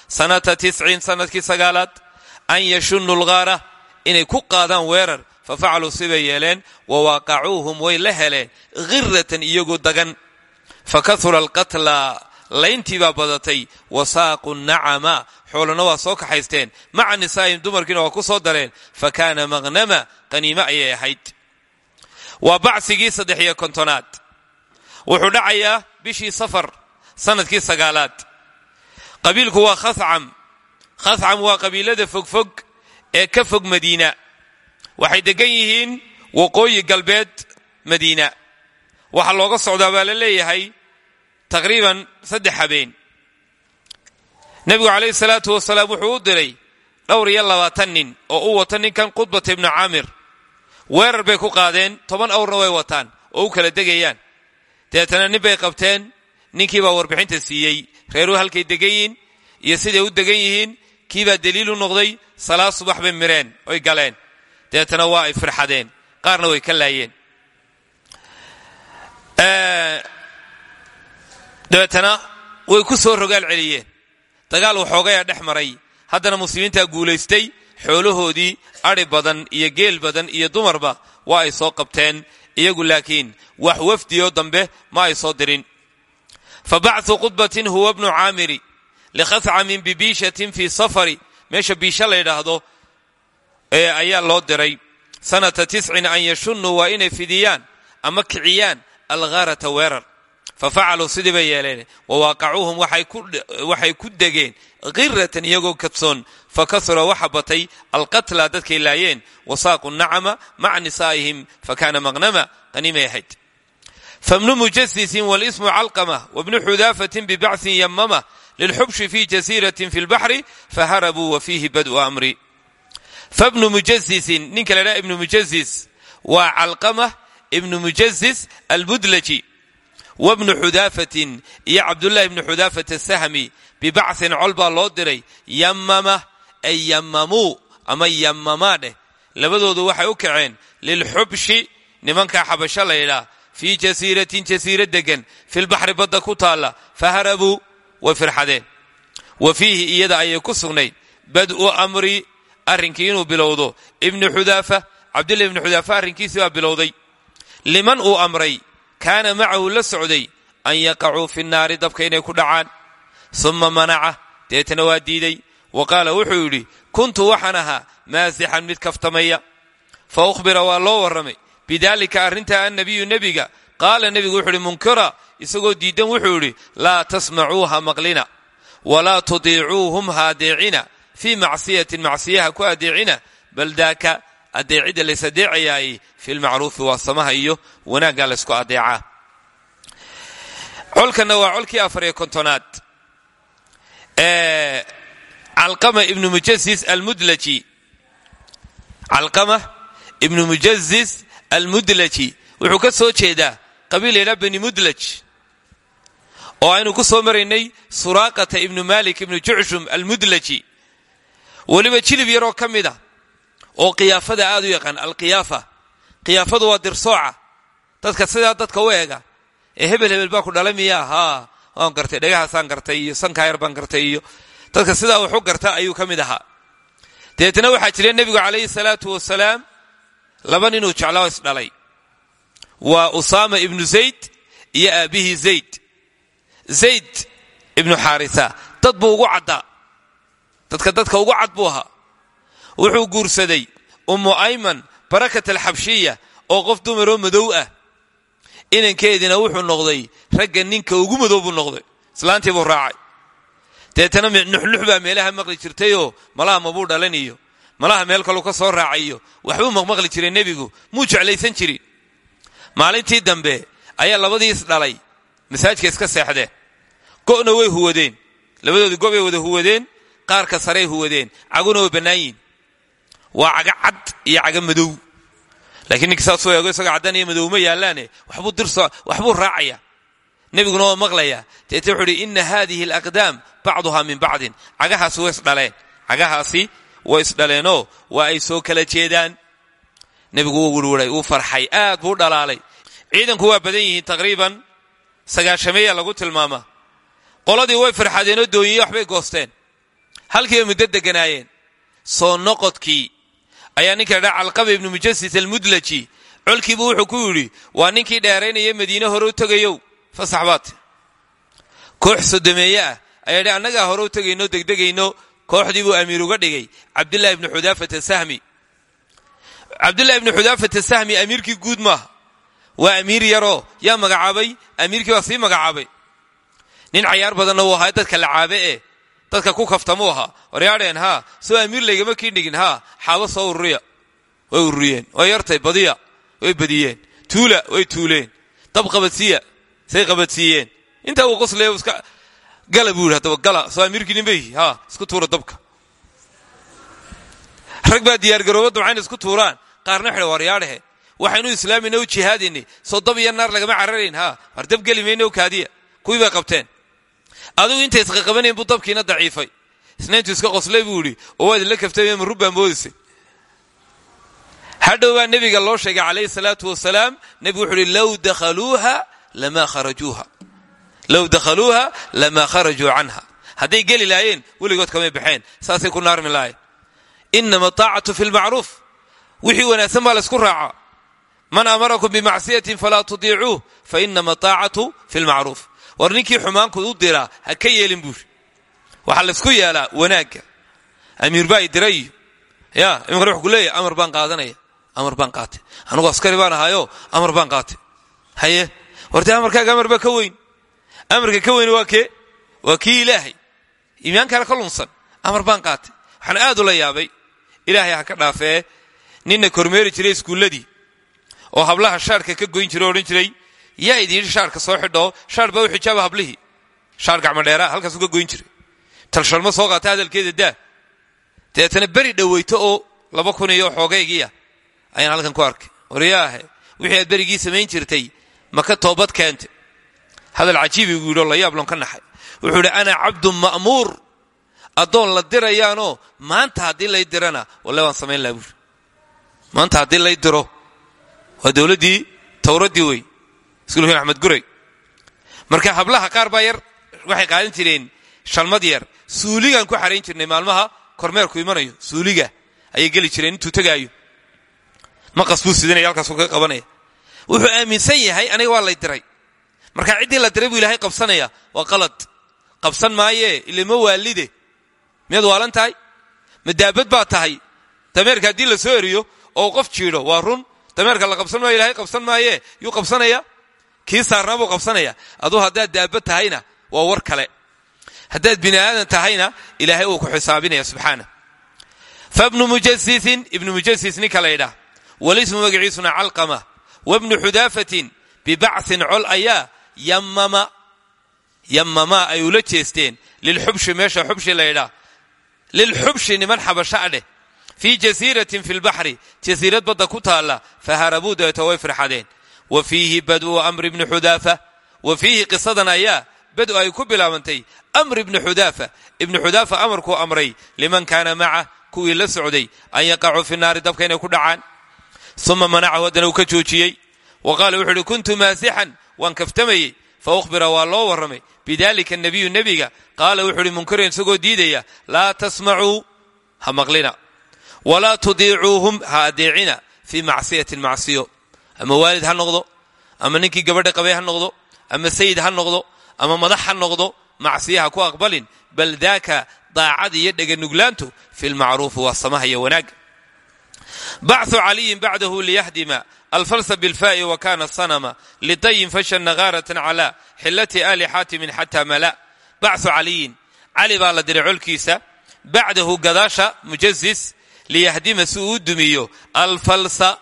sanata tisciin an yashunu lgaara inay ku qaadaan weerar. Fa facaluu sibay yeeleen wa waaqacuuhum way la heleen khiratan iyagoo dagan. Fa kahura alqatla layntii baa badatay wasaaqu nacama xoolana waa soo kaxaysteen. Maca nisaa'ihim dumarkiina waa ku soo dareen. Fa kaana qaniime ayay ahayd. Waa bacsigii saddex kontonaad. Wuxuu dhacayaa bishii safar sannadkii sagaalaad. Qabiilku waa khascam khascam waa qabiilada fogfog ee ka fog madiina. Waxay degan yihiin waqooyi galbeed madiina. Waxaa looga socdaa baa la leeyahay taqriiban saddex habeen. Nebigu calayhi salaatu wasalaam wuxuu u diray dhowr iyo labaatan nin oo u wata ninkan qudbata ibnu caamir. Weerar bay ku qaadeen toban awrna way wataan oo u kala degayaan. Dabeetana nin bay qabteen ninkii baa warbixinta siiyey. Reeruhu halkay degan yihiin iyo siday u degan yihiin kiibaa u noqday salaad subax bay mireen oy galeen. Dabeetana waa ay firxadeen qaarna way ka laayeen. Dabeetana way ku soo rogaal celiyeen. Dagaal waxoogayaa dhex maray. Haddana muslimiintaa guulaystay xoolahoodii adhi badan iyo geel badan iyo dumarba waa ay soo qabteen. Iyagu laakiin wax wafdiyo dambe ma ay soo dirin. Fa bacثu qudbatin huwa bnu caamiri likhascamin bibiishatin fii safari meesha biisha la ydhaahdo ee ayaa loo diray sanata tiscin an yashunuu waa inay fidiyaan ama kiciyaan algharata weerar fa facaluu sidii bay yeeleen wawaaqacuuhum waxay ku degeen khiratan iyagoo kadsoon fa kasura waxa batay alqatla dadkay laayeen wasaaqu nacama maca nisaa'ihim fakana maqnama qaniimay ahayd fabnu mujasisin walismu calqama wabnu xudaafatin bibacsin yamama lilxubshi fi jasiiratin fi lbaxri faharabuu wa fiihi bad'u amri fabnu mujasisin ninka la dhaha ibnu mujasis waa calqama ibnu mujasis albudlaji wabnu xudaafatin iyo cabdullahi ibnu xudaafat asahmi bibacsin col baa loo diray yamama ay yamamuu ama yamamaa dheh labadoodu waxay u kaceen lilxubshi nimankaa xabasho laydhaa fii jasiiratin jasiira degan filbaxri badda ku taalla faharabuu way firxadeen. Wa fiihi iyada ayay ku sugnayd. Bad'u amri arrinkii inuu bilowdo. Ibnu xudaafa cabdullahi ibnu xudaafa arrinkiisii baa bilowday. Liman uu amray kaana macahu la socday an yaqacuu fi nnaari dabka inay ku dhacaan. Summa manaca deetana waa diiday. Wa qaala wuxuu yidhi kuntu waxaan ahaa maasixan mid kaftamaya. Fa ukhbira waa loo warramay. Bidaalika arrintaa annabiyu nebiga. Qaala nebigu wuxuu yidhi munkira isagoo diidan wuxuu yidhi laa tasmacuuha maqlina walaa tudiicuuhum ha adeecina fii macsiyatin ku adeecina bal daaka adeecidda lays adeecayaay fi lmacruufi waa samaha iyo wanaaggaa laysku adeecaa colkanna waa colkii afariyo kontonaad. Calqama ibnu mujasis almudlaji. Calqama ibnu mujazis almudlaji. Wuxuu ka soo jeedaa qabiil laydhaa bani mudlaj oo aynu ku soo maraynay suraaqata ibnu malik ibnu jucshum almudlaji. Weliba jilib yaroo ka mid oo qiyaafada aad u yaqaan alqiyaafa. Qiyaafadu waa dirsooca. Dadka sidaa dadka u eega ee hebel hebel baa ku dhala miyaa? Haa waan gartay dhagahaasaan gartay iyo sankaa yar baan gartay iyo dadka sidaa waxu garta ayuu ka mid ahaa. Dabeetna waxaa jira salaatu wasalaam laba ninuu jeclaa oo isdhalay waa usaama ibnu zayd iyo aabbihii zayd zayd ibnu xaarisa dad buu ugu caddaa dadka dadka ugu cad buu ahaa. Wuxuu guursaday ummu ayman barakat alxabshiya oo qof dumaroo madow ah. Inankeediina wuxuu noqday ragga ninka ugu madow buu noqday. Islaantii buu raacay. Deetana nuxnux baa meelaha maqli jirtayoo malaha mabuu dhalan iyo malaha meel kaluu ka soo raacay iyo waxbuu maqmaqli jiray nebigu. Muu jeclaysan jirin. Maalintii dambe ayaa labadii isdhalay masaajka iska seexdeen go'na way huwadeen. Labadoodii gobay wada huwadeen qaarka sarey huwadeen. Caguna way bannaan waa caga iyo caga madow. Laakiin ninki saasuu eego isagoo caddan iyo madowma yaallaane. Waxbuu raacaya. Nebiguna waa maqlaya deete wuxuu uhi ina hadihi alaqdaam bacduha min bacdin. Cagahaasi way isdhaleen cagahaasi way isdhaleenoo waa ay soo kala jeedaan. Nebigu wuu wirwiray wuu farxay aad buu dhalaalay. Ciidanku waa badan yihiin taqriiban. Sagaashameeya lagu tilmaamaa qoladii way farxadeenoo doonyiye waxbay goosteen. Halkiiba muddo deganaayeen. Soo noqodkii. Ayaa ninka la dhaa calqaba ibnu mujasis almudlaji. Colkiibu wuxuu ku yidhi waa ninkii dheeraynaya madiine hore u tegayow. Fasax koox sodomeeye ah ayaa dhi annagaa hore u tegayno degdegayno. Kooxdii buu amiir uga dhigay cabdillahi ibnu xudaafat sahmi. Cabdillahi ibnu xudaafat sahmi amiirkii guud maaha. Waa amiir yaroo. Yaa magacaabay? Amiirkii baa sii magacaabay nin cayaar badanna wuu ahaa dadka lacaabe e dadka ku kaftamuu ahaa. Waryaadheen haa soo amiir laygama kii dhigin haa xaabo soo ururiya. Way ururiyeen way yartay badiya way badiyeen. Tuula way tuuleen. Dab qabadsiiya say qabadsiiyeen intaa uu qoslaya iska gala buu gala soo amiirkii ninbay haa isku tuura dabka. Rag baa diyaargarooba dabcayna isku tuuraan qaarna waxay waryaadhehe waxaynu islaamayna u jihaadaynay soo dab iyo naar lagama cararayn haa war dab geli kaadiya. Kuwii qabteen adigu intay isqaqabanayn buu dabkiina daciifay. Isna intuu iska qoslay buu yidhi oo waad ila kaftay ma rubbaa moodisay hadhow baa loo sheegay calayhi salaatu wasalaam nebigu wuxuu uhi low dakhaluuha lamaa kharajuu canha. Hadday geli lahaayeen weligood kamay baxeen saasay ku naarmi lahayen inama taacatu fi lmacruuf wixii wanaagsan baa laysku raacaa man amarakum bimacsiyatin falaa tudiicuuh fa inama taacatu fi lmacruuf war ninkii xumaanku u diraa ha ka yeelin buuri. Waxaa laysku yeelaa wanaagga. Amiir baa idira iyo ya iminkana wuxuu ku amar baan qaadanaya amar baan qaatay. Anugu askari baan ahaayo amar baan qaatay. Haye hortee amarkaaga amar baa ka weyn. Amarka ka weyn waa kee? Waa kii ilaahay. Iimaankana ka lunsan. Amar baan qaatay. Waxaan aad ula yaabay. Ilaahay ha ka dhaafee. Ninna kormeeri jiray iskuulladii. Oo hablaha shaarka ka goyn jiray o jiray yaa idin yidhi shaarka soo xidhoo shaar baa u xijaaba hablihii shaar gacmadheeraa halkaas uga goyn jiray. Talshalma soo qaata hadalkeeda daa. Dabeetana beri dhoweyto oo laba kun iyo xoogaygiia ayaan halkan ku arkay. Waryaahe wixii aad berigii samayn jirtay maka toobad keentay? Hadal cajiibi gu yidhi oo la yaablon ka naxay. Wuxuu idhi ana cabdun ma'muur. Addoon la dirayaanoo maanta haddii lay dirana walle waan samayn laha maanta haddii lay diro waa dowladdii towraddii wey iskuulkan axmed guray marka hablaha qaar baa yar waxay qaadan jireen shalmad yar. Suuligaan ku xarayn jirnay maalmaha kormeerku imanayo. Suuliga ayay geli jireen intuu tegaayo maqas buu sidanaya halkaasuu kaga qabanaya. Wuxuu aaminsan yahay aniga waa lay diray marka ciddii la diray buu ilaahay qabsanaya. Waa qalad. Qabsan maayee ilama waalide. Miyaad waalan tahay? Madaabad baa tahay? Dameerka haddii la soo eriyo oo qof jiidho waa run. Dameerka la qabsan maayo ilahay qabsan maayee yuu qabsanaya kii saarnaa buu qabsanaya aduu haddaad daabad tahayna waa war kale. Haddaad bini tahayna ilaahay uu ku xisaabinaya subxaana. Fabnu mujasisin ibnu mujasis ninka la ydhaah walismu magaciisuna calqama wabnu xudaafatin bibacsin col ayaa yammama. Yammamaa ay ula jeesteen. Lilxubshi meesha xubshi la ydhaah lilxubshi niman xabasha a dheh fii jasiiratin fi lbaxri jasiirad badda ku taalla faharabuu dabeeto way firxadeen wa fiihi bad'u amri bni xudaafa wa fiihi qisadan ayaa badu ay ku bilaabantay amr ibni xudaafa ibnu xudaafa amarkuu amray liman kaana maca kuwii la socday an yaqacuu fi naari dabka inay ku dhacaan uma manacahu haddana uu ka joojiyey wa qaala wuxuu uhi kuntu maasixan waan kaftamayey fa ukhbira waa loo warramay bidalika nabiyu nebiga qaala wuxuu uhi munkiran isagoo diidaya laa tasmacuu ha maqlina ama waalid ha noqdo ama ninkii gabadha qabay ha noqdo ama sayid ha noqdo ama madax ha noqdo macsiya ha ku aqbalin bal daaka daacad iyo dheganuglaantu fi lmacruufi waa samaha iyo wanaagga bachu caliyin bacdahu liyahdima alfalsa bilfaai wa kana sanama lidayin fasha nagaaratan cala xillati ali xaatimin xata mala. Bachu caliyin cali baa la diray colkiisa bacdahu gadaasha mujazis liyahdima si uu dumiyo alfalsa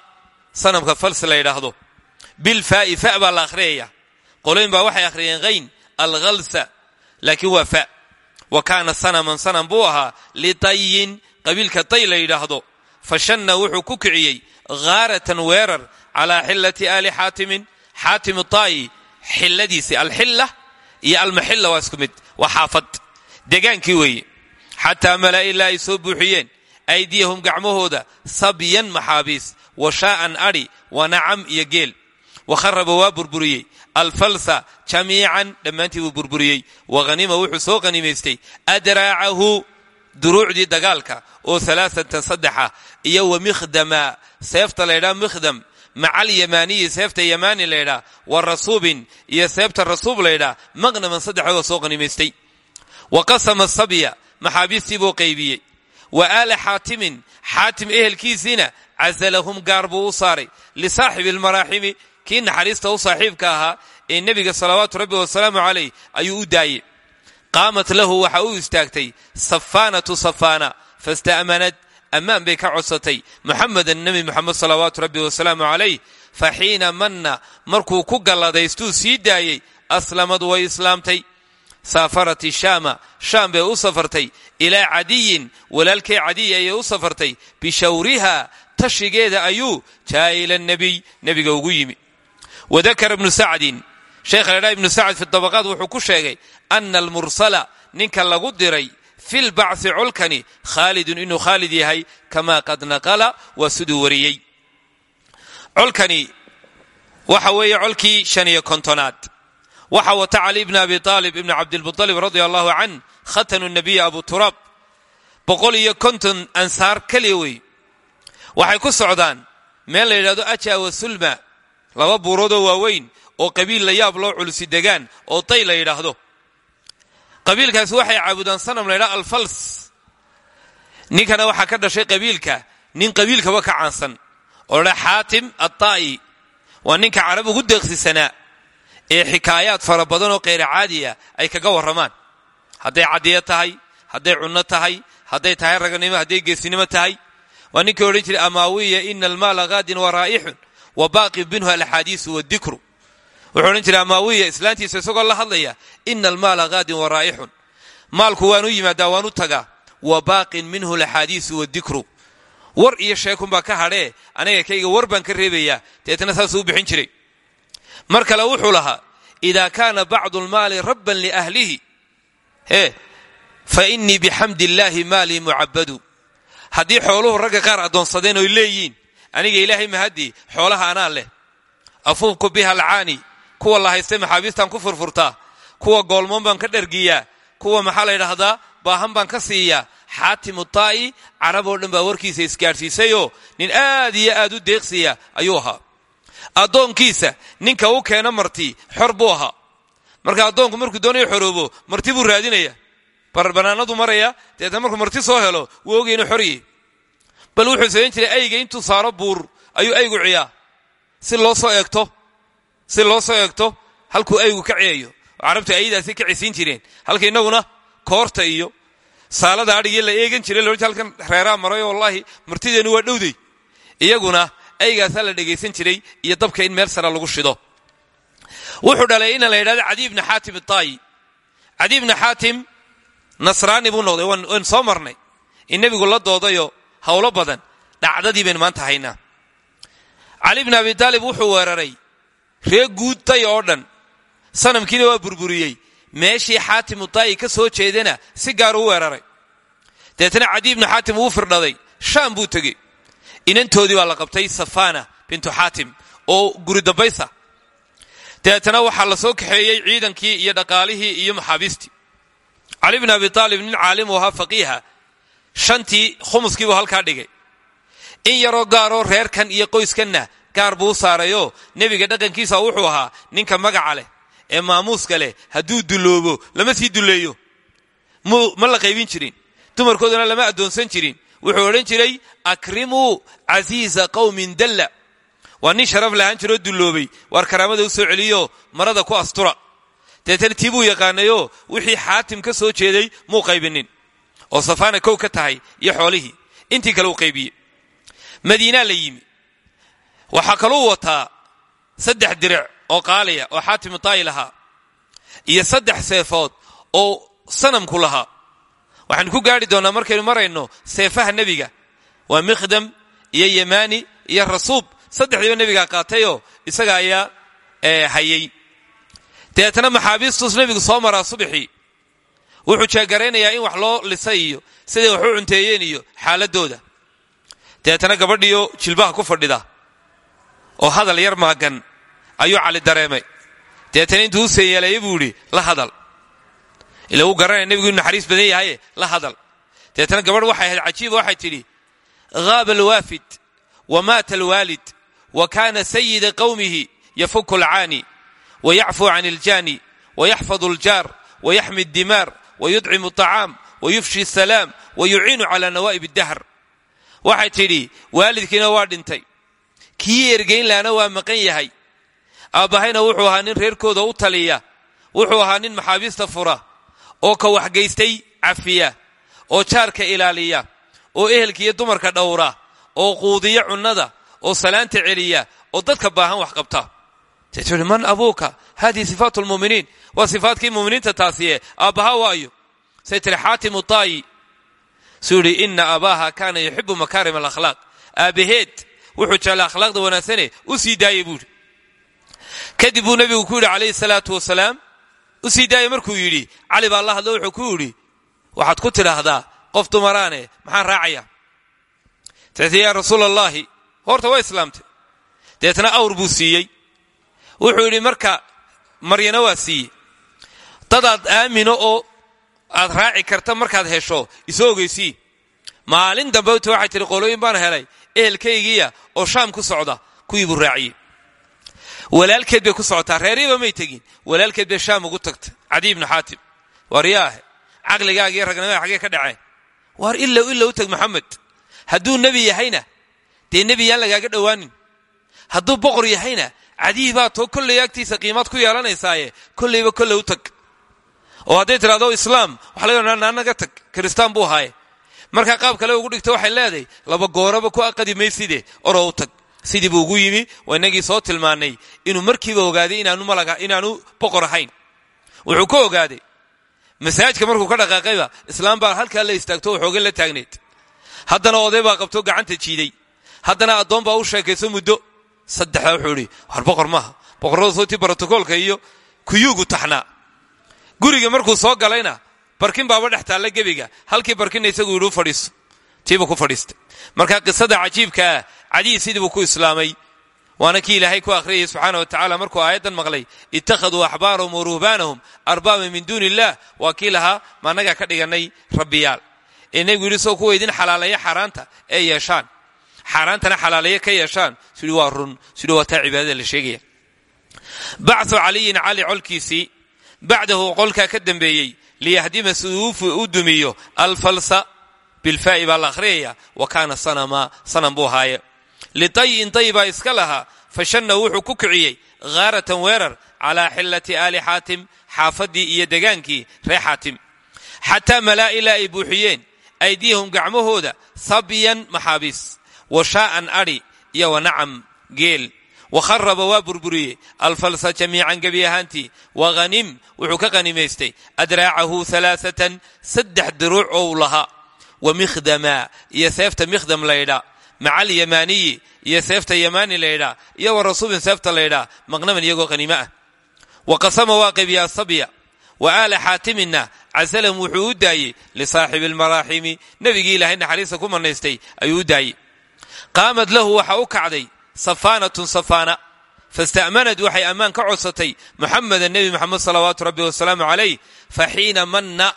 sanamka fals la yidhaahdo. Bilfaai fa baa la akhriyaya qoloyn baa waxay akhriyeen hayn alhalsa laakiin waa fa wa kaana sanaman sanam buu ahaa litayin qabiilka tay la yidhaahdo. Fashanna wuxuu ku kiciyey ghaaratan weerar calaa xillati aali xaatimin xaatim taa'i xilladiisii alxilla iyo almaxilla waa isku mid waa xaafad. Degaankii weeye xataa mala ilaa ay soo buuxiyeen aydiyahum gacmahooda sabyan maxaabiis wa shaa'an adhi wa nacam iyo geel wa kharaba waa burburiyey alfalsa jamiican dhammaantii buu burburiyey wa hanima wuxuu soo qhanimaystay adraacahu duruucdii dagaalka oo alaaatan saddexa iyo wa mikhdama seefta laydhaa mikhdam macal yamaaniyi seefta yamaani laydhaa wa rasuubin iyo seefta rasuub laydhaa maqnaman saddexdoo soo qhanimaystay wa qasama sabya maxaabiistii buu qaybiyey wa aala xaatimin xaatim ehelkiisiina casalahum gaar buu u saaray. Lisaaxibi almaraaximi kii naxariista u saaxiibka ahaa ee nebiga salawaatu rabbi wasalaamu calayh ayuu u daayey. Qaamat lahu waxa u istaagtay safaanatu safaana fasta'manad ammaan bay ka codsatay. Muxamedan nebi moxamed salawaatu rabbi wasalaamu calayh fa xiina manna markuu ku galladaystuu sii daayey aslamad way islaamtay saafarat shaama shaam bay u safartay ilaa cadiyin walaalkay cadiy ayay u safartay bishawriha tashigeeda ayuu jaa'ila nebiy nebiga ugu yimi wadakara ibnu sacdin sheekha ladhaa ibnu sacd fi dabaqaat wuxuu ku sheegay ana almursala ninka lagu diray fi lbacthi colkani khaalidun inuu khaalid yahay kamaa qad naqala waa siduu wariyey colkani waxa weeye colkii shan iyo kontonaad waxa wata cali bn abi aalib ibn cabdilmualib radia allahu can khatanu nabiy abu turaab boqol iyo konton ansaar keliya wey. Waxay ku socdaan meel la yidhahdo aja wa sulma laba buuroodoo waaweyn oo qabiil la yaab loo culusi degaan oo tay la yidhaahdo. Qabiilkaasi waxay caabudaan sanam la ydhaha alfals. Ninkana waxaa ka dhashay qabiilka nin qabiilkaba ka caansan oo xaatim attaa'i. Waa ninka carab ugu deeqsisanaa ee xikaayaad fara badan oo kayra caadiya ay kaga warramaan. Hadday caddiyo tahay hadday cunno tahay hadday tahay raganimo hadday geesinimo tahay waa ninkii odhan jiray amaawiya ina almaala haadin wa raa'ixun wa baaqi minhu alaxaadiisu wadikru wuxuu odhan jiray amaawiya islaantiisa isagoo la hadlaya ina almaala haadin wa raa'ixun. Maalku waanu yimaadaa waanu tagaa wa baaqin minhu alaxaadiisu wadikru war iyo sheekunbaa ka hadhee aniga kayga war ka reebayaa deetna saasuu bixin jiray mar kale wuxuu lahaa idaa kaana bacdu lmaali rabban liahlihi. E fa innii bixamdi illaahi maalii mucabbadu. Haddii xooluhu ragga qaar addoonsadeen oy leeyihiin aniga ilaahay mahadii xoolaha anaa leh. Afuuqu biha alcaani kuwa la haystay maxaabiistaan ku furfurtaa kuwa goolmoon baan ka dhargiyaa kuwa maxaa la ydhaahdaa baahan baan ka siiyaa xaatimu taa'i carab oo dhan baa warkiisa isgaadhsiisayoo nin aad iyo aad u deeqsiya ayuu ahaa addoonkiisa ninka u keena marti xor buu ahaa. Marka addoonku markuu doonayo xoroobo marti buu raadinaya. Banaanadu maraya deetna markuu marti soo helo wuu ogay inuu xoryi bal wuxuu samayn jiray ayga intuu saaro buur ayuu aygu ciyaa. Si loo soo eegto si loo soo eegto halkuu aygu ka ciyayo oo carabtu ayadaasi ka cisiin jireen halka innaguna koorta iyo saalada adhigii la eegan jiray halkan reeraa marayo wallaahi martideennu waa dhowday. Iyaguna aygaasaa la dhegaysan jiray iyo dabka in meel sara lagu shido. Wuxuu dhalay ina la yidhahdo cadi ibni xaatim itaayi cadi ibni xaatim nasraani buu noqday waan soo marnay. In nebigu la doodayo howlo badan dhacdadii baynu maanta haynaa. Cali bni abi taalib wuxuu weeraray ree guud tay oo dhan sanamkiina waa burburiyey. Meeshii xaatimu taayi ka soo jeedana si gaar u weeraray. Deetna cadi ibni xaatim wuu firdhaday shaam buu tegey inantoodii baa la qabtay safana bintu xaatim oo guri dambaysa. Deetna waxaa la soo kaxeeyey ciidankii iyo dhaqaalihii iyo maxaabiistii. Cali bn abi aalib nin caalim u ahaa faqiiha shantii khumuskiibuu halkaa dhigay. In yaroo gaaroo reerkan iyo qoyskanna gaar buu u saarayoo nebiga dhaqankiisa wuxuu ahaa ninka magaca leh ee maamuuska leh hadduu duloobo lama sii duleeyo ma la qaybin jirin. Dumarkooduna lama addoonsan jirin wuxuu odhan jiray akrimuu casiiza qawmin dalla. Waa nin sharaf lahaan jiroo dulloobay waar karaamada u soo celiyo marada ku astura. Deetana tii yaqaanayoo wixii xaatim ka soo jeeday muu qaybinin. Oo safaana kow ka tahay iyo xoolihii. Intii kale uu qaybiyey madiinaa la yimi. Waxaa kaluu wataa saddex diric oo qaaliya oo xaatimu taayi lahaa. Iyo saddex seefood oo sanamku lahaa waxaanu ku gaari doonnaa markaynu marayno seefaha nebiga. Waa mikhdam iyo yemaani iyo rasuub. Saddexdiiba nebigaa qaatayoo isaga ayaa hayay. Deetna maxaabiistuus nebigu soo maraa subaxii. Wuxuu jeegaraynayaa in wax loo lisay iyo siday wax u cunteeyeen iyo xaaladooda. Deetna gabadhiioo jilbaha ku fadhida oo hadal yar maagan ayuu cali dareemay. Deetana intuu u seeyeeleeyey buu idhi la hadal ila uu garanaya nebigu inu naxariis badan yahaye la hadal. Deetna gabadh waxay ahayd cajiiba waxay tidhi haaba alwaafid wa maata alwaalid wa kaana sayida qawmihi yafuku alcaani wayacfuu can iljaani wayaxfadu aljaar wayaxmi dimaar wayudcimu aطacaam wayufshi asalaam wayuciinu cala nawaa'ib addahr. Waxay tidhi waalidkiina waa dhintay. Kii ergayn laana waa maqan yahay. Aabbahayna wuxuu ahaa reerkooda u taliya. Wuxuu ahaa nin fura oo ka waxgaystay cafiya oo jaarka ilaaliya oo ehelka dumarka dhowra oo quudiya cunnada oo salaanta celiya oo dadka baahan wax qabta. Tii man abuuka? Hadihi sifaat lmuminiin waa sifaatkii muminiinta taasiye aabbaha waayo say tiri xaatimu taayi suu yidhi ina abaaha kaana yuxibu makaarim alakhlaaq. Aabbaheed wuxuu jeclaa akhlaaqda wanaagsane u sii daayey buuhi kadib buu nebigu ku yidhi calayhi salaatu wasalaam u sii daayey markuu yidhi cali baa la hadlo wuxuu ku yidhi waxaad ku tidhaahdaa qof dumaraane maxaan raacaya? Tati yaa rasuul allaahi horta waa islaamtay. Deetna awr buu siiyey. Wuxuu yidhi marka maryana waa siiyey. Dadaad aamino oo aad raaci karta markaad hesho isoo ogeysii maalin dambewta waxay tihi qolooyin baan helay ehelkaygiiya oo shaam ku socda kuwii buu raaciyey walaalkeed bay ku socotaa reeriiba may tegin. Walaalkeed bay shaam ugu tagta cadiy ibnu xaatim waar yaahe caqligaaga iyo ragnimada xaggee ka dhaceen. Waar ilow ilow tag maxamed. Hadduu nebi yahayna dee nebi yaan lagaaga dhowaanin. Hadduu boqor yahayna cadiy baa too kolley agtiisa qiimaad ku yeelanaysaaye kolleyba kolley u tag. Oo hadday tidhahdo islaam waxa laga naanaga tag. Kiristaan buu ahaaye. Markaa qaab kale ugu dhigta waxay leedahay laba gooraba ku aqadi mayside u tag sidii buu ugu yimi waa inagii soo tilmaannay inuu markiiba ogaaday inaanu boqor ahayn. Wuxuu ka ogaaday masaajidka markuu ka dhaqaaqayba islaam baa halkaa la istaagto oo xoogan la taagneed. Haddana oday baa qabto gacanta jiiday. Haddana addoon baa u sheekayso muddo. Saddexdaa wuxuu idhi war boqor maaha. Boqorrada sootii brotokoolka iyo kuyuugu taxnaa. Guriga markuu soo galayna barkin baaba dhex taalla gebiga. Halkii barkinna isagu yidhi fadhiiso. Tiibuu ku fadhiistay. Marka qisada cajiibkaa cadiyi sidii buu ku islaamay. Waana kii ilaahay ku akhriyayay subxaana wa tacaala markuu aayaddan maqlay ittakhaduu axbaarahum wa ruhbaanahum arbaaban min duuni illaah waa ma annagaa ka dhigannay rabbiyaal. Ee nebigu soo kuwa idin xalaaleeya xaaraanta ee yeeshaan. Xaaraantana xalaaleeya ka yeeshaan. Sidhi waa run. Sidhi waa taa la sheegaya. Bacthu caliyin cali colkiisii bacdahu qolkaa ka dambeeyey liyahdima siduu u dumiyo alfalsa bilfaa'i baa la akhriyaya wa kaana sanama sanam buu litayin tayi baa iska lahaa fashanna wuxuu ku kiciyey ghaaratan weerar calaa xillati aali xaatim xaafaddii iyo degaankii reer xaatim xataa malaa ilaa ay buuxiyeen aydiyahum gacmahooda sabyan maxaabiis wa shaa'an adhi iyo wa nacam geel wa kharaba waa burburiyey alfalsa jamiican gebi ahaantii wa hanim wuxuu ka qanimaystay adraacahu alaaatan saddex diruuc ou lahaa wa mikhdama iyo seefta mikhdam laydhaa maca alyamaaniyi iyo seefta yamaani laydhaa iyo wa rasuubin seefta laydhaa maqnaman iyagoo qaniimo ah wa qasama waa qaybiya asabya wa aala xaatimina casalahum wuxuu u daayey lisaaxibi almaraaximi nebigii ilaahay naxariista ku manaystay ayuu u daayey qaamad lahu waxa u kacday safaanatun safaana fasta'manad waxay ammaan ka codsatay muxameda nebi moxamed salawaatu rabbi wasalaamu calayh fa xiina manna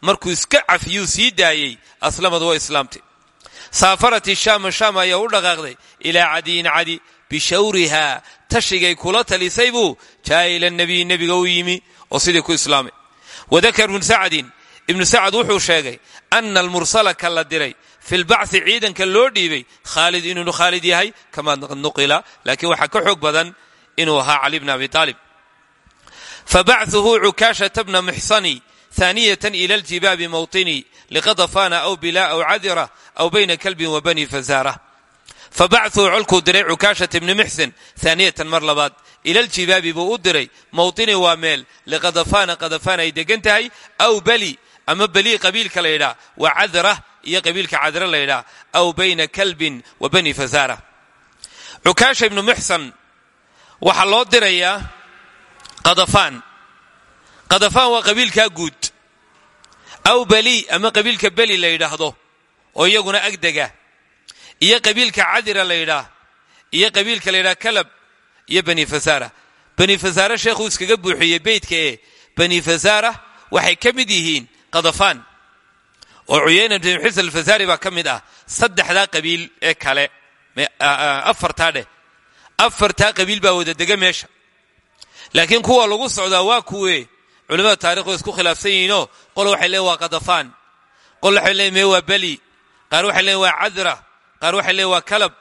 markuu iska cafiyuu sii daayey aslamad waa islaamtay saafarat ishaama shaam ayaa u dhaqaaqday ilaa cadiyin cadi bishawrihaa tashigay kula talisay buu jaa ila nabiyi nebiga u yimi oo sidii ku islaamay wadakar ibnu sacdin ibnu sacad wuxuu sheegay ana almursala ka la diray fi lbacthi ciidanka loo dhiibay khaalid inuu khaalid yahay kama nuqila laakiin waxaa ka xoog badan inuu ahaa cali bn abi aalib fabachuhu cukaashata bna muxsani thaaniyatan ila ljibaabi mawطini liqadafana aw bila aw cadira aw bayna kalbin wa bani fazaara fabachuhu colkuu diray cukaashata bni muxsin thaaniyatan mar labaad ila ljibaabi buu u diray mawطini waa meel liqadafana qadafaan ay degan tahay aw bali ama beli qabiilka la ydhaa wa cadra iyo qabiilka cadre la ydhaa aw bayna kalbin wa bani fazaara cukaasha ibnu muxsan waxaa loo dirayaa qadafaan qadafaan waa qabiilkaa guud. Aw beli ama qabiilka beli la yidhaahdo oo iyaguna agdega. Iyo qabiilka cadira la yidhaah iyo qabiilka la yidhaha kalab iyo bani fasaara bani fasaara sheekhuu iskaga buuxiyey beytka ee bani fasaara waxay ka mid yihiin qadafaan oo cuyayna bn xusn alfasaari baa ka mid ah saddexdaa qabiil ee kale afartaa dheh. Afartaa qabiil baa wada dega meesha. Laakiin kuwa lagu socdaa waa kuwe culimmada taarikhdu isku khilaafsan yihiinoo qol waxay leeyin waa qadafaan. Qol waxay mee waa beli qaar waxay leeyin waa cadra qaar waxay leeyin waa kalab.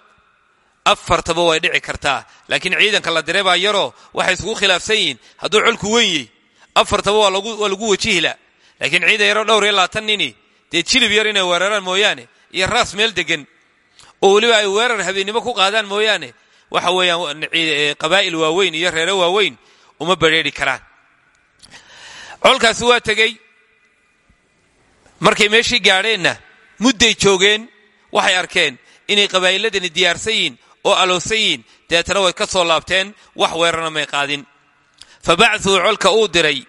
Afartaba way dhici kartaa laakiin ciidanka la diray baa yaroo waxay iskugu khilaafsan yihiin hadduu colku weyn yahy afartaba waa lagu wajihila laakiin ciidan yaroo dhowr iyo labaatan nini dee jilib yar inay weeraraan mooyaane iyo raas meel degan oo weliba ay weerar habeennimo ku qaadaan mooyaane waxa weeyaan qabaa'il waaweyn iyo reero waaweyn uma badrheeri karaan colkaasi waa tegey. Markay meeshii gaadheenna mudday joogeen waxay arkeen inay qabaa'iladani diyaarsan yihiin oo aloosan yihiin deetana way ka soo laabteen wax weerarna may qaadin. Fa bacuu colka uu diray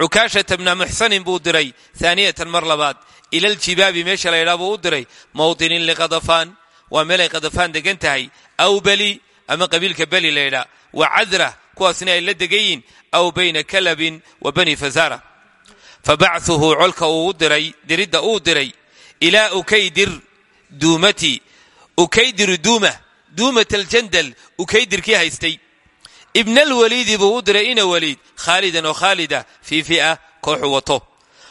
cukaashata bna muxsanin buu diray aaniyatan mar labaad. Ila ljibaabi meesha la ydhaa buu u diray mawdinin liqadafaan. Waa meelay qadafaan degan tahay. Aw beli ama qabiilka beli la ydhaa wa cadra kuwaasna ay la degan yihiin aw bayna kalabin wa bani fasaara fa bachuhu colka uu diray diridda uu diray ilaa ukaydir duumati ukaydiru duuma duumat aljandal ukaydirkii haystay. Ibnalwaliidi buu u diray ina waliid khaalidan oo khaalida fi'a kooxu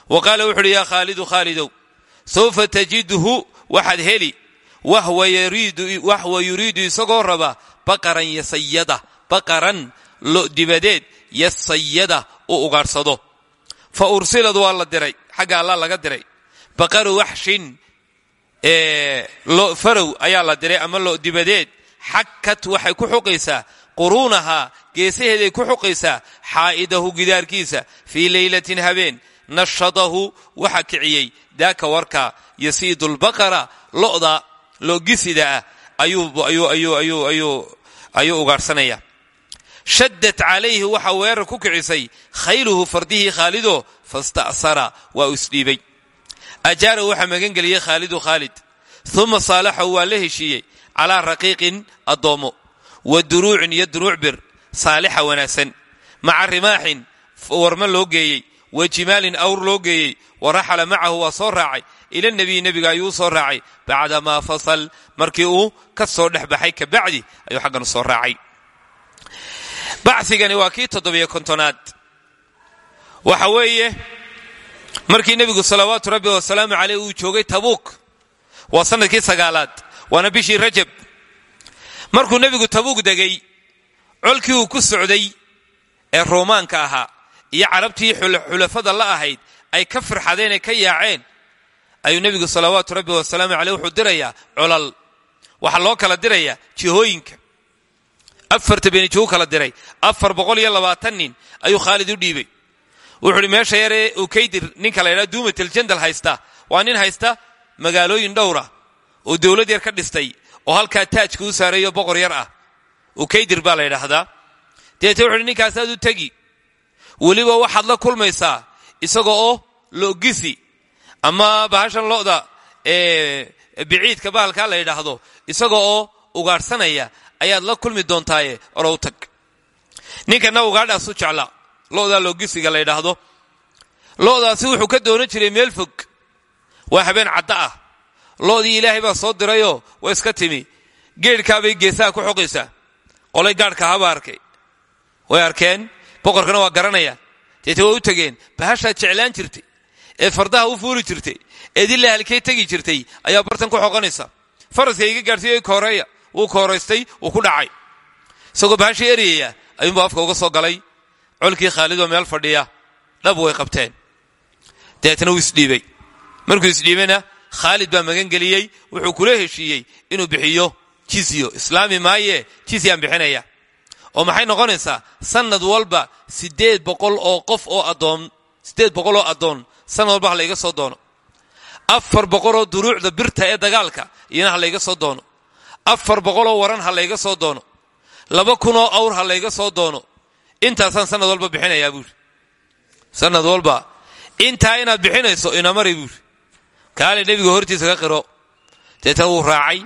wa qaala wuxu uhi yaa khaalidu sawfa tajidhu waxaad heli wahwa yuriidu isagoo raba baqaran yasayada baqaran lo dibadeed yasayada u ugaadhsado fa ursilad waa la diray xagga allah laga diray. Baqaru waxshin lo farow ayaa la diray ama lo dibadeed. Xakat waxay ku xuqaysaa quruunahaa geesaheeday ku xuqaysaa xaa'idahu gidaarkiisa fii leylatin habeen. Nashadahu waxa kiciyey daaka warka yasiidu lbaqara lo'da logisida ah ayuu ugaadhsanaya shaddat calayhi waxa weerar ku kicisay khayluhu fardihii khaalido fasta'sara waa u isdhiibay ajaara waxaa magangeliyey khaalidu khaalid uma saalaxahu waa la heshiiyey calaa raqiiqin addoommo wa duruucin iyo duruuc bir saalixa wanaagsan maca rimaaxin warma loo geeyey wa jimaalin awr loo geeyey wa raxala macahu waa soo raacay ila nebiga ayuu soo raacay bacdamaa fasal markii uu ka soo dhex baxay ka bacdi ayuu xaggan soo raacay bacigani waa kii toddobiyo kontonaad. Waxa weeye markii nebigu salawaatu rabbi wasalaamu caleyh uu joogay tabuuk waa sannadkii sagaalaad waana bishii rajab. Markuu nebigu tabuuk degay colkii uu ku socday ee roomaanka ahaa iyo carabtii xulafada la ahayd ay ka firxadeen ee ka yaaceen ayuu nebigu salawaatu rabbi wasalaamu caleyh wuxuu dirayaa colal. Waxaa loo kala dirayaa jihooyinka afarta beenijuu kala diray. Afar boqol iyo labaatan nin ayuu khaalid u dhiibay. Wuxuu uhi meesha yaree ukaydir ninka la ydhaha duumatljandal haysta. Waa nin haysta magaalooyin dhowra oo dowlad yar ka dhistay oo halkaa taajka u saareeyo boqor yar ah. Ukaydir baa la ydhaahdaa deete wuxu uhi ninkaasaad u tegi. Weliba waxaad la kulmaysaa isaga oo logisi ama bahashan lo'da biciidka bahalkaa la yidhaahdo isaga oo ugaadhsanaya ayaad la kulmi doontaaye orow tag. Ninkana ugaadhaasu jeclaa lo'daa logisiga la ydhaahdo lo'daasi wuxuu ka doonan jiray meel fog. Waa habeen cadda ah. Lo'dii ilaahay baa soo dirayoo way iska timi. Geedhkaabay geesaha ku xoqaysaa. Qolay gaadhka haba arkay. Way arkeen? Boqorkana waa garanaya. Deete way u tegeen. Bahashaad jeclaan jirtay. Ee fardaha u fuuli jirtay. Eed ilaa halkee tegi jirtay. Ayaa bartan ku xoqanaysa. Faraska iga gaadhsiiyo kooreeya wuu kooraystay wuu ku dhacay. Isagoo bahashii eryaya ayuunbuu afka uga soo galay. Colkii khaalidoo meel fadhiya dhab way qabteen. Dabeetna wuu isdhiibay. Markuu isdhiibayna khaalid baa magangeliyey wuxuu kula heshiiyey inuu bixiyo jizyo. Islaami maaye jizyaan bixinaya. Oo maxay noqonaysaa? Sanad walba sideed boqol oo qof oo adoon sideed boqol oo addoon sanad walba ha soo doono. Afar boqoloo duruucda birta ee dagaalka iyana ha soo doono afar boqoloo waran ha layga soo doono. Laba kunoo awr ha layga soo doono. Intaasaan sanad walba bixinayaa buuri sanad walba. Intaa inaad bixinayso inamari buuri kaale nebiga hortiisa ka qiro. Deetna wuu raacay.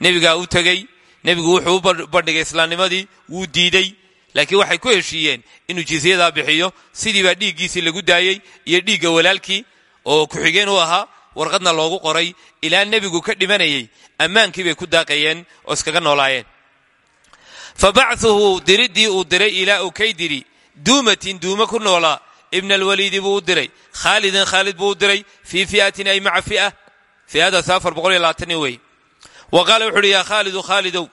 Nebigaa u tegey. Nebigu wuxuu u bandhigay islaamnimadii. Wuu diidey. Laakiin waxay ku heshiiyeen inuu jizyadaa bixiyo. Sidiibaa dhiiggiisii lagu daayey iyo dhiigga walaalkii oo ku-xigeen u ahaa warqadna loogu qoray ilaa nebigu ka dhimanayey ammaankii bay ku daaqayeen oo iskaga noolaayeen. Fa bachuhu diriddii uu diray ilaa ukaydiri duumatin duumo ku noolaa ibn alwaliidi buu u diray khaalidin khaalid buu u diray fii fi'atin ay maca fi'a fi'adaas wey. Wa qaala wuxu uhi yaa khaalidu khaalidow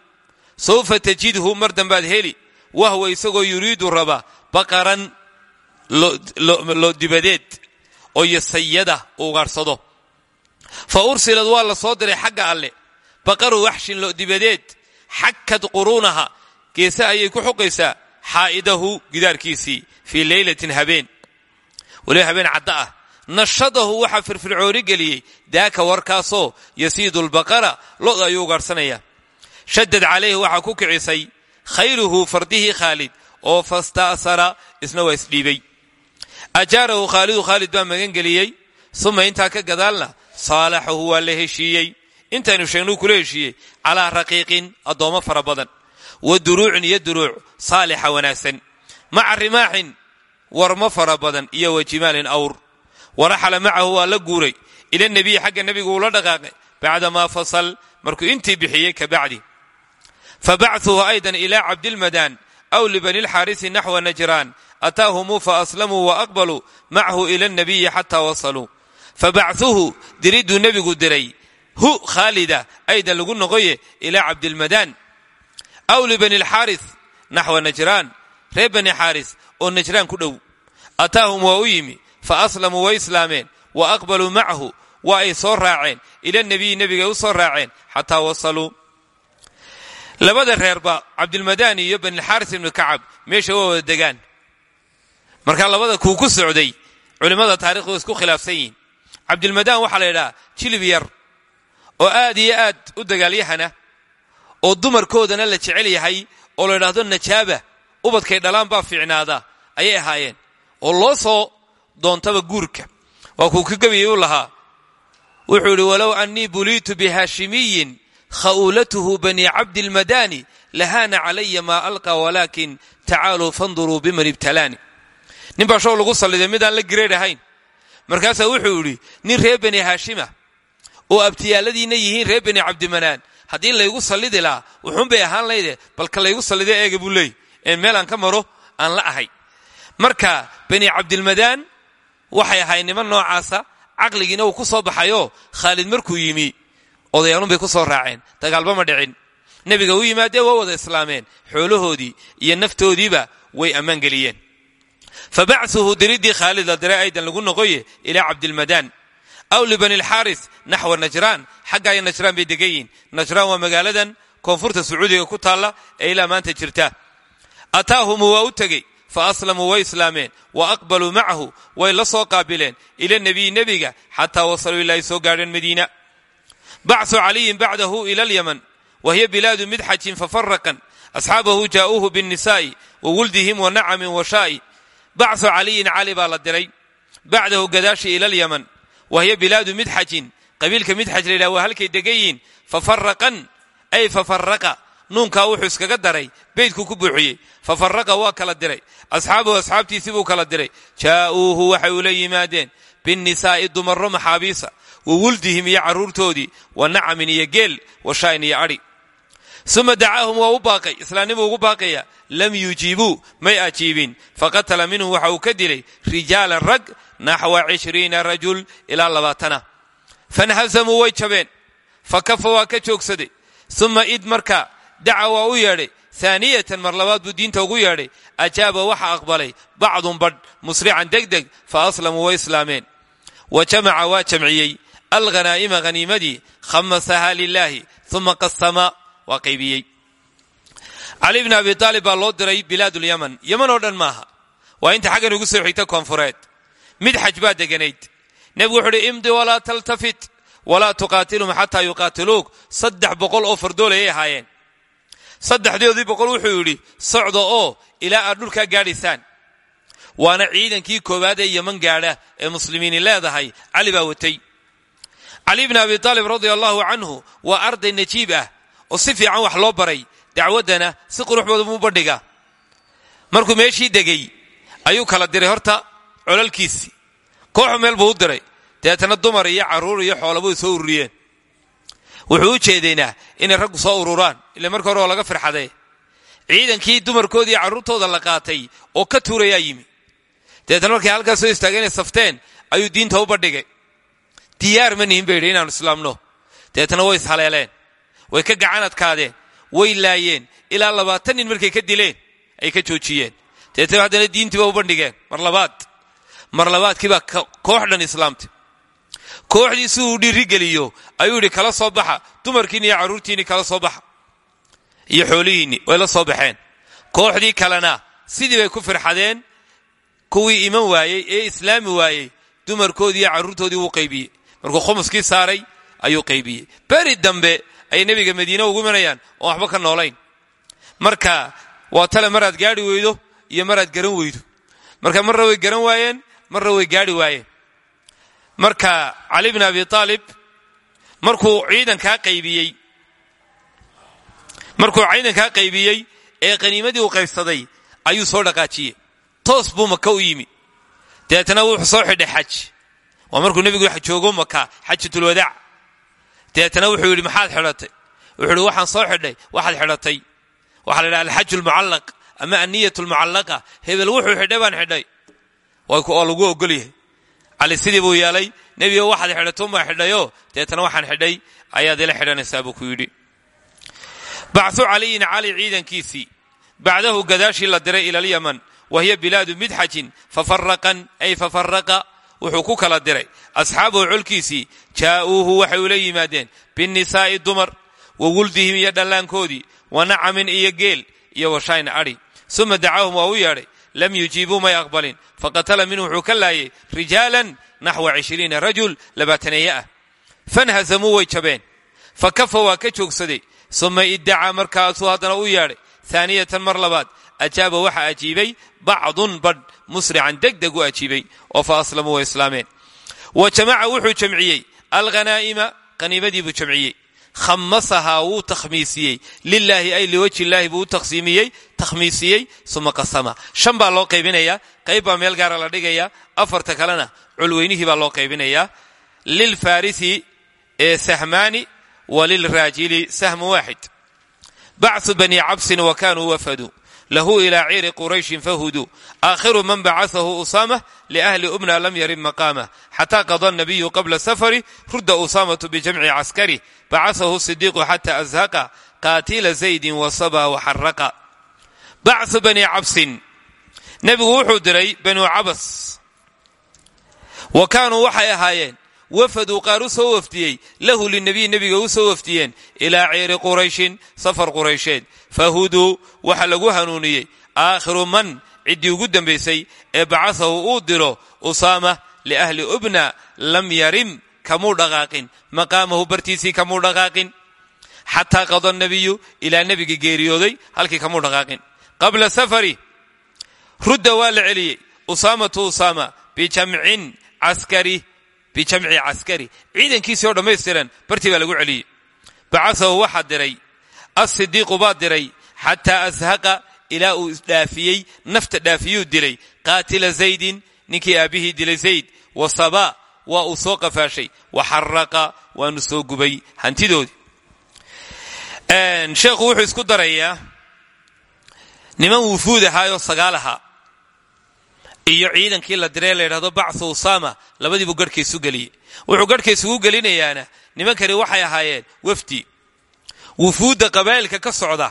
sawfa tajidhu mar dambaad heli wahwa isagoo yuriidu raba baqaran lo dibadeed oo yasayada u ugaadhsado fa ursilad waa la soo diray xagga alle. Baqaru waxshin lo dibadeed xakad quruunaha geesa ayay ku xuqaysaa xaa'idahu gidaarkiisii fii leylatin habeen. Weliba habeen cadda ah. Nashadahu waxaa firfircooni geliyey daaka warkaasoo yasiidu lbaqara loda ayuu ugaadhsanaya shadad calayhi waxaa ku kicisay khayluhu fardihii khaalid oo fasta'sara isna waa isdhiibay. Ajaarahu khaalidu khaalid baa magangeliyey uma intaa ka gadaalna saalaxahu waa la heshiiyey. Intaynu sheegnuu kula heshiiyey. Calaa raqiiqin addoommo fara badan. Wa duruucin iyo duruuc saalixa wanaagsan. Maca rimaaxin warmo fara badan iyo wa jimaalin awr. Waraxala macahu waa la guuray. Ila nebiyi xagga nebigu uu la dhaqaaqay. Bacdamaa fasal markuu intii bixiyey ka bacdi. Fabachuhu aydan ila cabdilmadaan aw libani lxaarisi naxwa najraan. Ataahumuu faaslamuu waaqbaluu macahu ila nabiyi xataa wasaluu fabachuhu diridduu nebigu diray. hu khaalida aydan lagu noqoye ilaa cabdilmadaan aw libani lxaaris naxwa najraan reer bani xaaris oo najraan ku dhow ataahum waa u yimi fa aslamuu way islaameen wa aqbaluu macahu waa ay soo raaceen ila nebiyi nebigay u soo raaceen xataa wasaluu labada reerba cabdilmadaan iyo banilxaaris ibnu kacab meesha waa wada degaan markaa labada kuu ku socday culimmada yihiin cabdilmadaan waxaa la yidhaha jilib yar oo aad iyo aad u dagaalyahana oo dumarkoodana la jecel yahay oo la yidhaahdo najaaba ubadkay dhalaan baa fiicnaada ayay ahaayeen. Oo loo soo doontaba guurka. Waa kuu ka gebayay u lahaa. Wuxuu idhi walow annii buliitu bihaashimiyin kha'uulatuhu bani cabdilmadani lahaana calaya maa alqa walaakin tacaaluu fanduruu biman ibtalaani. Nin baa show lagu salliday midaan la gireed ahayn markaasaa wuxuu idhi nin reer bani haashima oo abtiyaaladiinna yihiin reer bani cabdimanaan haddii laygu sallidi lahaa wuxuun bay ahaan layde balka laygu sallido eega buu leey een meel aan ka maro aan la ahay. Marka bani cabdilmadaan waxay ahay niman noocaasa caqligiina uu ku soo baxayoo khaalid markuu yimi odayaalun bay ku soo raaceen dagaalba ma dhicin. Nebiga u yimaadee waa wada islaameen xoolahoodii iyo naftoodiiba way ammaan geliyeen fa bachuhu diriddii khaalid la diray aydan lagu noqoye ilaa cabdilmadaan aw libani lxaaris naxwa najraan xaggaayo najraan bay degan yihiin najraan waa magaaladan koonfurta sacuudiga ku taalla ee ilaa maanta jirta ataahumu waa u tegey fa aslamuu way islaameen wa aqbaluu macahu way la soo qaabileen ila nebiyi nebiga xataa wasaluu ilaa ay soo gaadheen madiina bachu caliyin bacdahu ila alyaman wa hiya bilaadu midxajin fafaraqan asxaabahu jaa'uuhu binnisaa'i wa wuldihim wa nacamin wa shaa'i bachu caliyin cali baa la diray. bacdahu gadaashi ila alyaman wa hiya bilaadu midxajin qabiilka midxaj la yidhaha waa halkay degan yihiin fafaraqan ay fafaraqa nuunkaa wuxuu iskaga daray beydkuu ku buuxiyey fafaraqa waa kala diray asxaabuhu asxaabtiisii buu kala diray jaa'uuhu waxay ula yimaadeen binnisaa'i dumarro maxaabiisa wa wuldihim iyo carruurtoodii wa nacamin iyo geel wa shaayin iyo adhi uma dacaahum waa u baaqay islaamnimuu ugu baaqaya lam yujiibuu may ajiibin. Faqatala minhum waxa uu ka dilay rijaalan rag naxwa cishriina rajul ilaa labaatana. Fanhasamuu way jabeen. Fa kafa waa ka joogsaday. Uma id marka daca waa u yeedhay. Aaniyatan mar labaad buu diinta ugu yeedhay. Ajaaba waxa aqbalay. Bacdun badh musrican degdeg fa aslamuu way islaameen. Wa jamaca waa jamciyey. Alghanaa'ima haniimadii khamasahaa lilaahi uma qasama waa qaybiyey cali bni abi aalib baa loo diray bilaad lyaman yaman oo dhan maaha. Waa inta xaggan ugu soo xigta koonfureed. Mid xaj baa deganayd. Nebigu wuxu uhi imdi walaa taltafit walaa tuqaatilhum xataa yuqaatiluuk saddex boqol oo fardoolay ahaayeen. Saddexdoodii boqol wuxuu yidhi socda oo ilaa aad dhulkaa gaadhaysaan waana ciidankii koowaad ee yaman gaadha ee muslimiini leedahay. Cali baa watay. Cali bni abi aalib radia allahu canhu waa arday najiib ah oo si fiican wax loo baray dacwaddana si qurux badan buu bandhiga. Markuu meeshii degay ayuu kala diray horta colalkiisii kooxu meel buu u diray. Deetana dumar iyo carruur iyo xoolabuu soo ururiyeen. Wuxuu u jeedaynaa inay raggu soo ururaan ila marka hore laga firxaday ciidankii dumarkoodii iyo carruurtooda la qaatay oo ka tuurayaa yimi. Deetana markay halkaas soo istaageen inay safteen ayuu diinta u bandhigay. Diyaar ma nihin bay yidhi inaanu islaamno. Deetana way ishaleeleen way ka gacan adkaadeen way laayeen. Ilaa labaatan nin markay ka dileen ay ka joojiyeen. Deetana haddana diintiiba u bandhigeen mar labaad. Mar labaadkiibaa koox dhan islaamtay kooxdii si uu dhiirigeliyo ayuu yidhi kala soo baxa. Dumarkiinni iyo carruurtiinni kala soo baxa. Iyo xoolihiinni way la soo baxeen. Kooxdii kalena sidii bay ku firxadeen kuwii iman waayey ee islaami waayey dumarkoodii iyo carruurtoodii wuu markuu khumuskii saaray ayuu qaybiyey. Beri dambe ayay nebiga madiine ugu imanayaan oon waxba ka noolayn. Marka waa tale maraad gaadhi weydo iyo maraad garan weydo. Marka marna way garan waayeen marna way gaadhi waayeen. Marka cali bn abi aalib markuu ciidankaa qaybiyey markuu ciidankaa qaybiyey ee qaniimadii uu qaybsaday ayuu soo dhaqaajiyey. Toos buu maka u yimi. Deetana wuxuu soo xidhay xaj. Waa markuu nebigu joogo maka xajatulwadaac deetana wuxuu yidhi maxaad xidhatay? Wuxuu yidhi waxaan soo xidhay waxaad xidhatay. Waxaa la yidhaha alxaju lmucallaq ama anniyat lmucallaqa hebel wuxuu xidhay baan xidhay oo lagu ogol yahay. Cali sidii buu yeelay nebigo waxaad xidhatuunbaa xidhayoo deetana waxaan xidhay ayaad ila xidhanaysaa buu ku yidhi. Bachu caliyin cali ciidankiisii bacdahu gadaashii la diray ila alyaman wa hiya bilaadu midxajin fafaraqan ay fafaraqa wuxuu ku kala diray. Asxaabuhu colkiisii jaa'uuhu waxay ula yimaadeen binnisaa'i dumar wa wuldihim iyo dhallaankoodii wa nacamin iyo geel iyo washayn adhi suma dacaahum waa u yeedhay lam yujiibuu may aqbalin. Faqatala minhu wuxuu ka laayay rijaalan naxwa cishriina rajul labaataneeye ah. Fanhasamuu way jabeen. Fa kafa waa ka joogsaday. Suma iddacaa markaasuu haddana u yeedhay haaniyatan mar labaad. Ajaaba waxa ajiibay bacdun badh musrican deg deg u ajiibay oo fa aslamuu way islaameen. Wa jamaca wuxuu jamciyey alghanaa'ima qaniimadii buu jamciyey. Khamasahaa wuu takhmiisiyey lilaahi ay liwajhi illaahi buu u taqsiimiyey takhmiisiyey suma qasama. Shan baa loo qaybinayaa qayb baa meel gaara la dhigayaa afarta kalena culweynihii baa loo qaybinayaa lilfarisi sahmaani wa lilraajili sahmu waaxid bachu bani cabsin wa kanuu wafaduu lahu ilaa ciiri qurayshin fahuduu aakhiru man bacaثahu usaamah liahli ubna lam yarin maqaamah xata qada nabiyu qabla safari rudda usaamatu bijamci caskari bacaثahu sidiiqu xata azhaqa qaatila zaydin wasaba waxaraqa bachu bani cabsin nebigu wuxuu diray banu cabas wa kaanuu waxay ahaayeen wafaduu qaar u soo wafdiyey lahu linabiy nebiga u soo wafdiyeen ilaa ciiri qurayshin safar quraysheed fahuduu waxa lagu hanuuniyey aakhiru man ciddii ugu dambaysay ee bacasahu uu diro usaama liahli ubna lam yarim kamuu dhaqaaqin maqaamahu bartiisii kamuu dhaqaaqin xataa qada nabiyu ilaa nebiga geeriyooday halkii kamuu dhaqaaqin qabla safari rudda waa la celiyey usaamatu usaama bijamcin caskari bijamci caskari ciidankiisii oo dhammaystiran bartii baa lagu celiyey bacasahu waxaa diray asidiiqu baa diray xataa ashaqa ilaa uu isdhaafiyey nafta dhaafiyuu dilay qaatila zaydin ninkii aabbihii dilay zayd wa saba waa uu soo qafaashay wa xaraqa waanu soo gubay hantidoodii sheekhu wuxuu isku darayaa niman wufuud ahaayoo sagaal ahaa iyo ciidankii la diree la yidhahdo bachu usama labadiibuu garhka isu geliyey. Wuxuu garhka isugu gelinayaana nimankani waxay ahaayeen wafdi. Wufuudda qabaa'ilka ka socda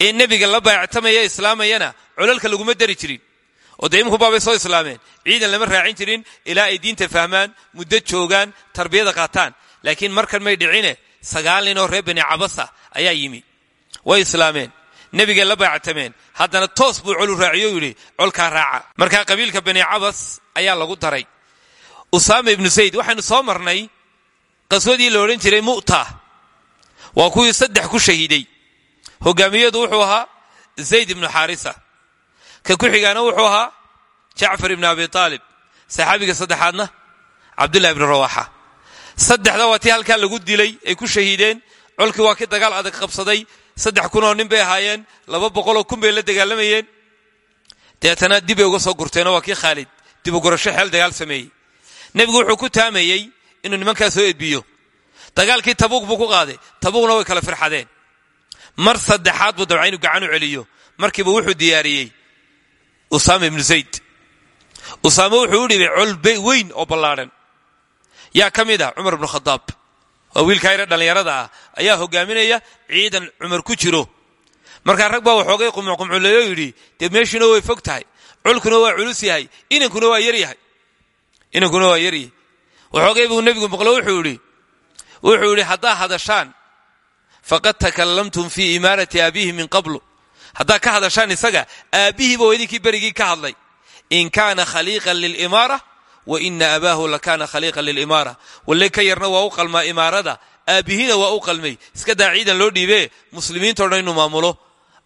ee nebiga la baayactamaya islaamayana colalka laguma dari jirin. Oo dee iminku baabay soo islaameen. Ciidan lama raacin jirin ilaa ay diinta fahmaan muddo joogaan tarbiyada qaataan. Laakiin markan may dhicine sagaal nin oo reer bani cabasa ayaa yimi. Way islaameen nebigay la baayactameen haddana toos buu colu raaciyo yidhi colkaa raaca. Markaa qabiilka bani cabas ayaa lagu daray. Usaama ibnu zayd waxaynu soo marnay qaswadii la odhan jiray mu'ta. Waa kuwii saddex ku shahiiday. Hogaamiyadu wuxuu ahaa zayd ibnu xaarisa. Ka ku xigaana wuxuu ahaa jacfar ibnu abi aalib saxaabiga saddexaadna cabdullahi ibnu rawaxa. Saddexda waa tii halkaa lagu dilay ay ku shahiideen colkii waa kii dagaal adag qabsaday saddex kun oo nin bay ahaayeen laba boqoloo kun bay la dagaalamayeen. Deetana dibbay uga soo gurteenoo waa kii khaalid dib u gurasho xeel dagaal sameeyey. Nebigu wuxuu ku taamayey inuu nimankaa soo edbiyo. Dagaalkii tabuuq buu ku qaaday tabuuqna way kala firxadeen. Mar saddexaad buu dabca inuu gacan u celiyo markiiba wuxuu diyaariyey usaama ibnu zayd. Usaame wuxuu u dhibay colbe weyn oo ballaadhan yaa ka mid ah cumar ibnu khadaab waa wiilkaa yare dhallinyarada ah ayaa hogaaminaya ciidan cumar ku jiro. Markaa rag baa waxoogay qumcuqumculeeyo yidhi dee meeshiina way fog tahay. Colkuna waa culus yahay. Inankuna waa yaryahay inankuna waa yaryahay waxoogay buu nebigu maqlo wuxuu yidhi wuxuu yidhi haddaa hadashaan faqad takallamtum fii imaarati aabihi min qablu. Haddaa ka hadashaan isaga aabbihiiba waa idinkii berigii ka hadlay. In kaana khaliiqan lilimaara wa ina abaahu lakaana khaliiqan lilimaara walle ka yarna waa u qalmaa imaarada. Aabbihiina waa u qalmay. Iska daa ciidan loo dhiibee muslimiintao dhan inuu maamulo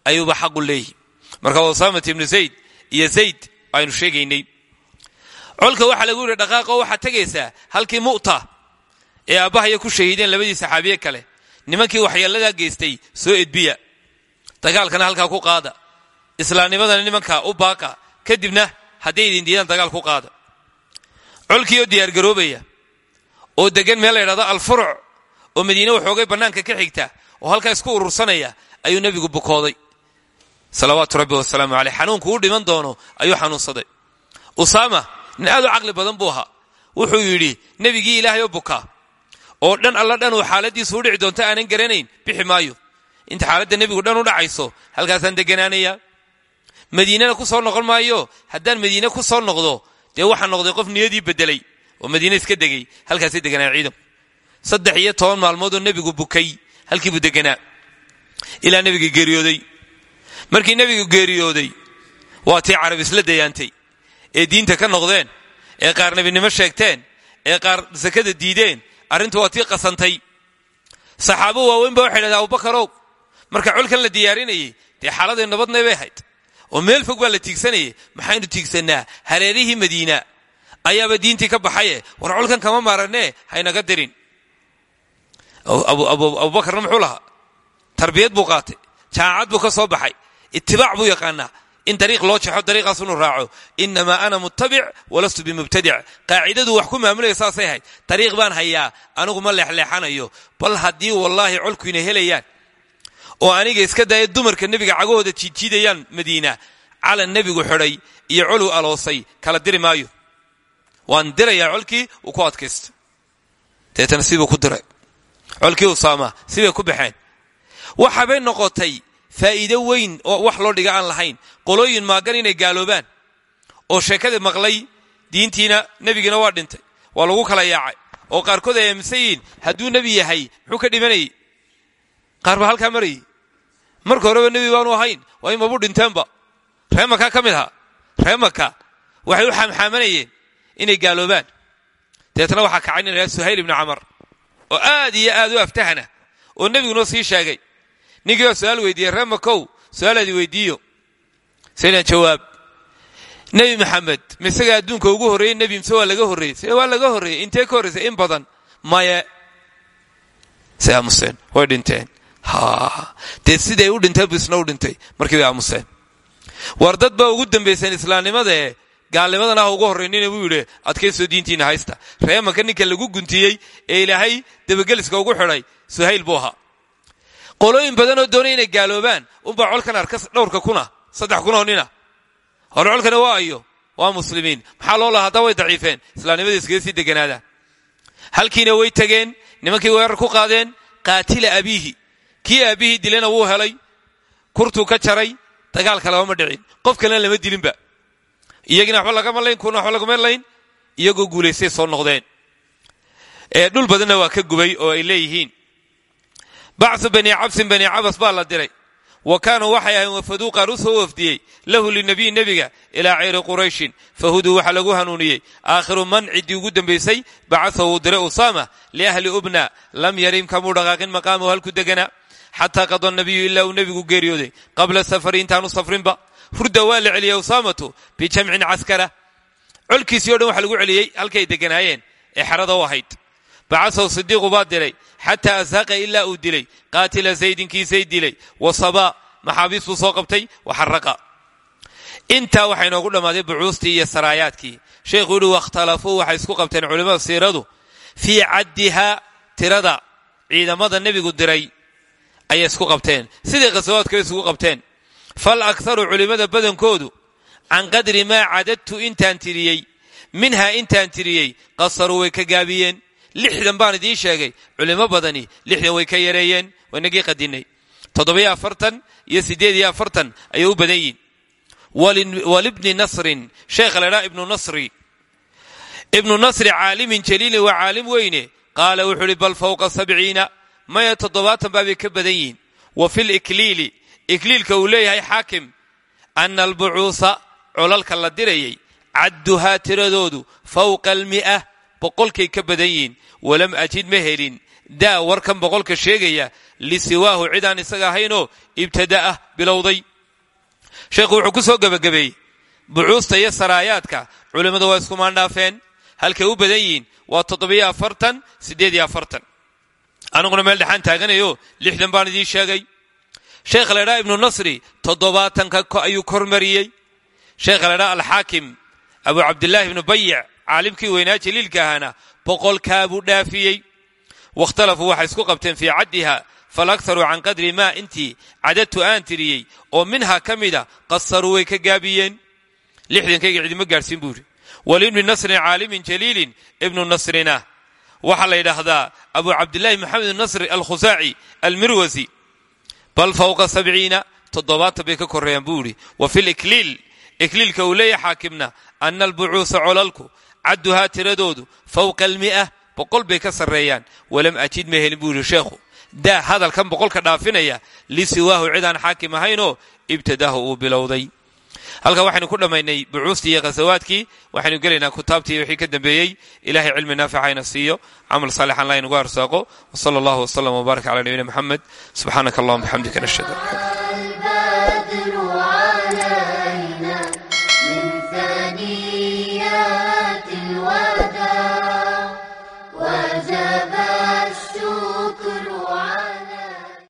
ayuuba xaqu leeyihi marka usaamat ibnu zayd iyo zayd aynu sheegaynay. Colka waxaa lagu yidhi dhaqaaqo waxaad tegaysaa halkii mu'ta ee aabbahaya ku shahiideen labadii saxaabiye kale nimankii waxyeelladaa geystay soo edbiya. Dagaalkana halkaa ku qaada. Islaamnimadana nimankaa u baaqa. Kadibna hadday idin dagaal ku qaada colkii oo diyaargaroobaya oo degan meel la ydhahdo alfuruc oo madiine waxoogay bannaanka ka xigta oo halkaa isku urursanaya ayuu nebigu bukooday. Salawaatu rabbi wasalaamu caleyh. Xanuunku u dhiman doono ayuu xanuunsaday. Usaama nin aad u caqli badan buu ahaa. Wuxuu yidhi nebigii ilaahay oo bukaa oo dhan alla dhan uu xaaladiisu u dhici doonto aanan garanayn bixi maayo. Inta xaaladda nebigu dhan u dhacayso halkaasaan deganaanaya madiinana ku soo noqon maayo haddaan madiine ku soo noqdo dee waxaa noqday qof niyadii bedelay oo madiine iska degay halkaasay deganaa ciidanku saddex iyo toban maalmoodoo nebigu bukay halkii buu deganaa. Ilaa nebiga geeriyooday. Markii nebigu geeriyooday waa tii carab isla dayaantay ee diinta ka noqdeen ee qaar nebinimo sheegteen ee qaar sakada diideen arrintu waa tii qasantay. Saxaabo waaweyn ba waxay dhahdeen abubakarow marka colkan la diyaarinayay dee xaaladay nabadnay bay ahayd oo meel fog baa la tiigsanayay maxaynu tiigsannaa? Hareerihii madiina. Ayaaba diintii ka baxaye? War colkan kama maaranee haynaga dirin. Abubakarna muxuu lahaa? Tarbiyad buu qaatay. Jaamacad buu ka soo baxay. Itibaac buu yaqaanaa. In dariiq loo jexo dariiqaas inuu raaco. Inamaa ana muttabic walastu bimubtadic. Qaacidadu wax ku maamulaya saasay ahayd. Dariiq baan hayaa anigu ma leexleexanayo. Bal haddii wallaahi colkuyna helayaan oo aniga iska daya dumarka nebiga cagahooda jiidjiidayaan madiina. Calan nebigu xidhay iyo coluu aloosay. Kala diri maayo. Waan dirayaa colkii uu ku adkaysta deetana sibuu ku diray. Colkii usaama sibay ku baxeen. Waxabay noqotay faa'iido weyn oo wax loo dhiga aan lahayn. Qolooyin maagan inay gaaloobaan. Oo sheekada maqlay diintiina nebigiina waa dhintay. Waa lagu kala yaacay. Oo qaarkood ay aaminsan yihiin hadduu nebi yahay muxuu ka dhimanayay? Qaar baa halkaa marka horeba nebi baanu ahayn waa in mabuu dhinteenba ree makaa ka mid ree maka waxay u xaamxaamanayeen inay gaaloobaan. Deetna waxaa kacay nin lahaa suhayl ibni camar oo aad iyo aad u aftahana oo nebigunoo sii sheegay ninkii oo su'aal weydiiyey ree makow su'aalaadi weydiiyo. Saynaan jawaab nebi maxamed misaga adduunka ugu horreeyey nebi mise waa laga horreeyey? Se waa laga horreeyey. Intee ka horraysay in badan maye say aamuseen dee siday u dhinteen bu u dhintay? Markii bay aamuseen war dad baa ugu dambayseen islaamnimadae gaalnimadana ha ugu horraynina buu yidhi adkaysoo diintiina haysta. Reemanka ninka lagu guntiyey ee ilaahay dabageliska ugu xidhay suhayl buu ahaa. Qolooyin badanoo doonay inay gaaloobaan unbaa colkan arka dhowrka kuna saddex kunoo nina hore colkana waa ayo waa muslimiin. Maxaa loo laha way daciifeen. Islaamnimada iskaga sii deganaadaan halkiina way tegeen nimankii weerar ku qaadeen qaatila abiihi kii aabbihii dilana wuu helay kurtuu ka jaray dagaal kaleba ma dhicin. Qof kalena lama dilinba. Iyagina waxba lagama layn kuna waxba lagama layn iyagoo guulaystay soo noqdeen. Ee dhul badanna waa ka gubay oo ay leeyihiin. Bacsu bani cabsin bani cabas baa la diray. Wa kaanuu waxay ahayn wafaduu qaar u lahu linabiy nebiga ilaa cayri qurayshin. Fahuduu waxaa lagu hanuuniyey. Aakhiru man ciddii ugu dambaysay bacasahu uu diray usaama liahli ubna lam yarim kamuu dhaqaaqin maqaamahu halku deganaa xataa qada nabiyu ilaa uu nebigu geeriyooday qabla safari intaanu safrinba hurda waa la celiyey usaamatu bijamcin caskara colkiisii o dhan waxa lagu celiyey halkay deganaayeen ee xerada u ahayd bacasahu sidiiqu baa diray xataa ashaqa ilaa uu dilay qaatila zaydinkiisay dilay wa sabaa maxaabiis buu soo qabtay waxaraqa intaa waxaa inoogu dhammaaday bucuustii iyo saraayaadkii sheekhu yihi wakhtalafuu waxay isku qabteen culimmada siiradu fii caddihaa tirada ciidamada nebigu diray ayay isku qabteen. Siday khasawaadkaba isugu qabteen. Fal akharu culimmada badankoodu can qadri maa cadadtu intaan tiriyey minhaa intaan tiriyey qasaruu way ka gaabiyeen. Lixdan baan idiin sheegay. Culimo badani lixdan way ka yareeyeen waynagii qadinay toddobiyo afartan iyo siddeed iyo afartan ayay u badan yihiin walibni nasrin sheekha laydhaa ibnu nasri ibnu nasri caalimin jaliilin waa caalim weyne qaala wuxuu bal fowqa sabciina maya toddobaatan baabay ka badan yihiin wa fi likliili ikliilka uu leeyahay xaakim ana albucuusa colalka la dirayay cadduhaa tiradoodu fowqa almi'a boqolkay ka badan yihiin. Walam ajid ma helin. Daa warkan boqolka sheegaya lisiwaahu cidaan isaga ahaynoo ibtada'ah bilowday. Sheekhu wuxuu ku soo gebagabeeyey bucuusta iyo saraayaadka culimmadu waa isku maandhaafeen. Halkay u badan yihiin waa toddobiyo afartan siddeed iyo aniguna meel dhexaan taaganayo lixdan baan idiin sheegay. Sheekha laydhaa ibnu nasri toddobaatanka ayuu kormariyey. Sheekha laydhaa alxaakim abu cabdillaahi ibnu bayic caalimkii weynaa jaliilka ahaana boqolkaa buu dhaafiyey. Wakhtalafuu waxay isku qabteen fii caddiha falaktaruu can qadri maa intii cadadtu aan tiriyey oo minhaa ka mida qasaruu way ka gaabiyeen. Lixdankayga cidima gaadhsiin buu yidhi. Walibni nasrin caalimin jaliilin ibnu nasrina waxaa la yidhaahdaa abu cabdillaahi maxamed nasri alkhusaaci almirwasi bal fawqa sabciina toddobaatan bay ka korreeyaan buu yidhi. Wa fi likliil ikliilka uu leeyahay xaakimna ana albucuusa colalku cadduhaa tiradoodu fawqa almi'a boqol bay ka sarreeyaan. Walam ajid ma helin buu yidhi sheekhu. Daa hadalkan boqolka dhaafinaya lisiwaahu cidaan xaakim ahaynoo ibtadaahu uu bilowday halkan waxaynu ku dhammaynay bucuustii iyo khasawaadkii waxaynu gelaynaa kutaabtii wixii ka dambeeyey. Ilahay cilmi naaficayna siiyo. Camal saalixan la ynagu arsaaqo wsala allahu wslam wbaarak cala nabiyina moxamed subxaanaka allahuma bxamdika nashhadu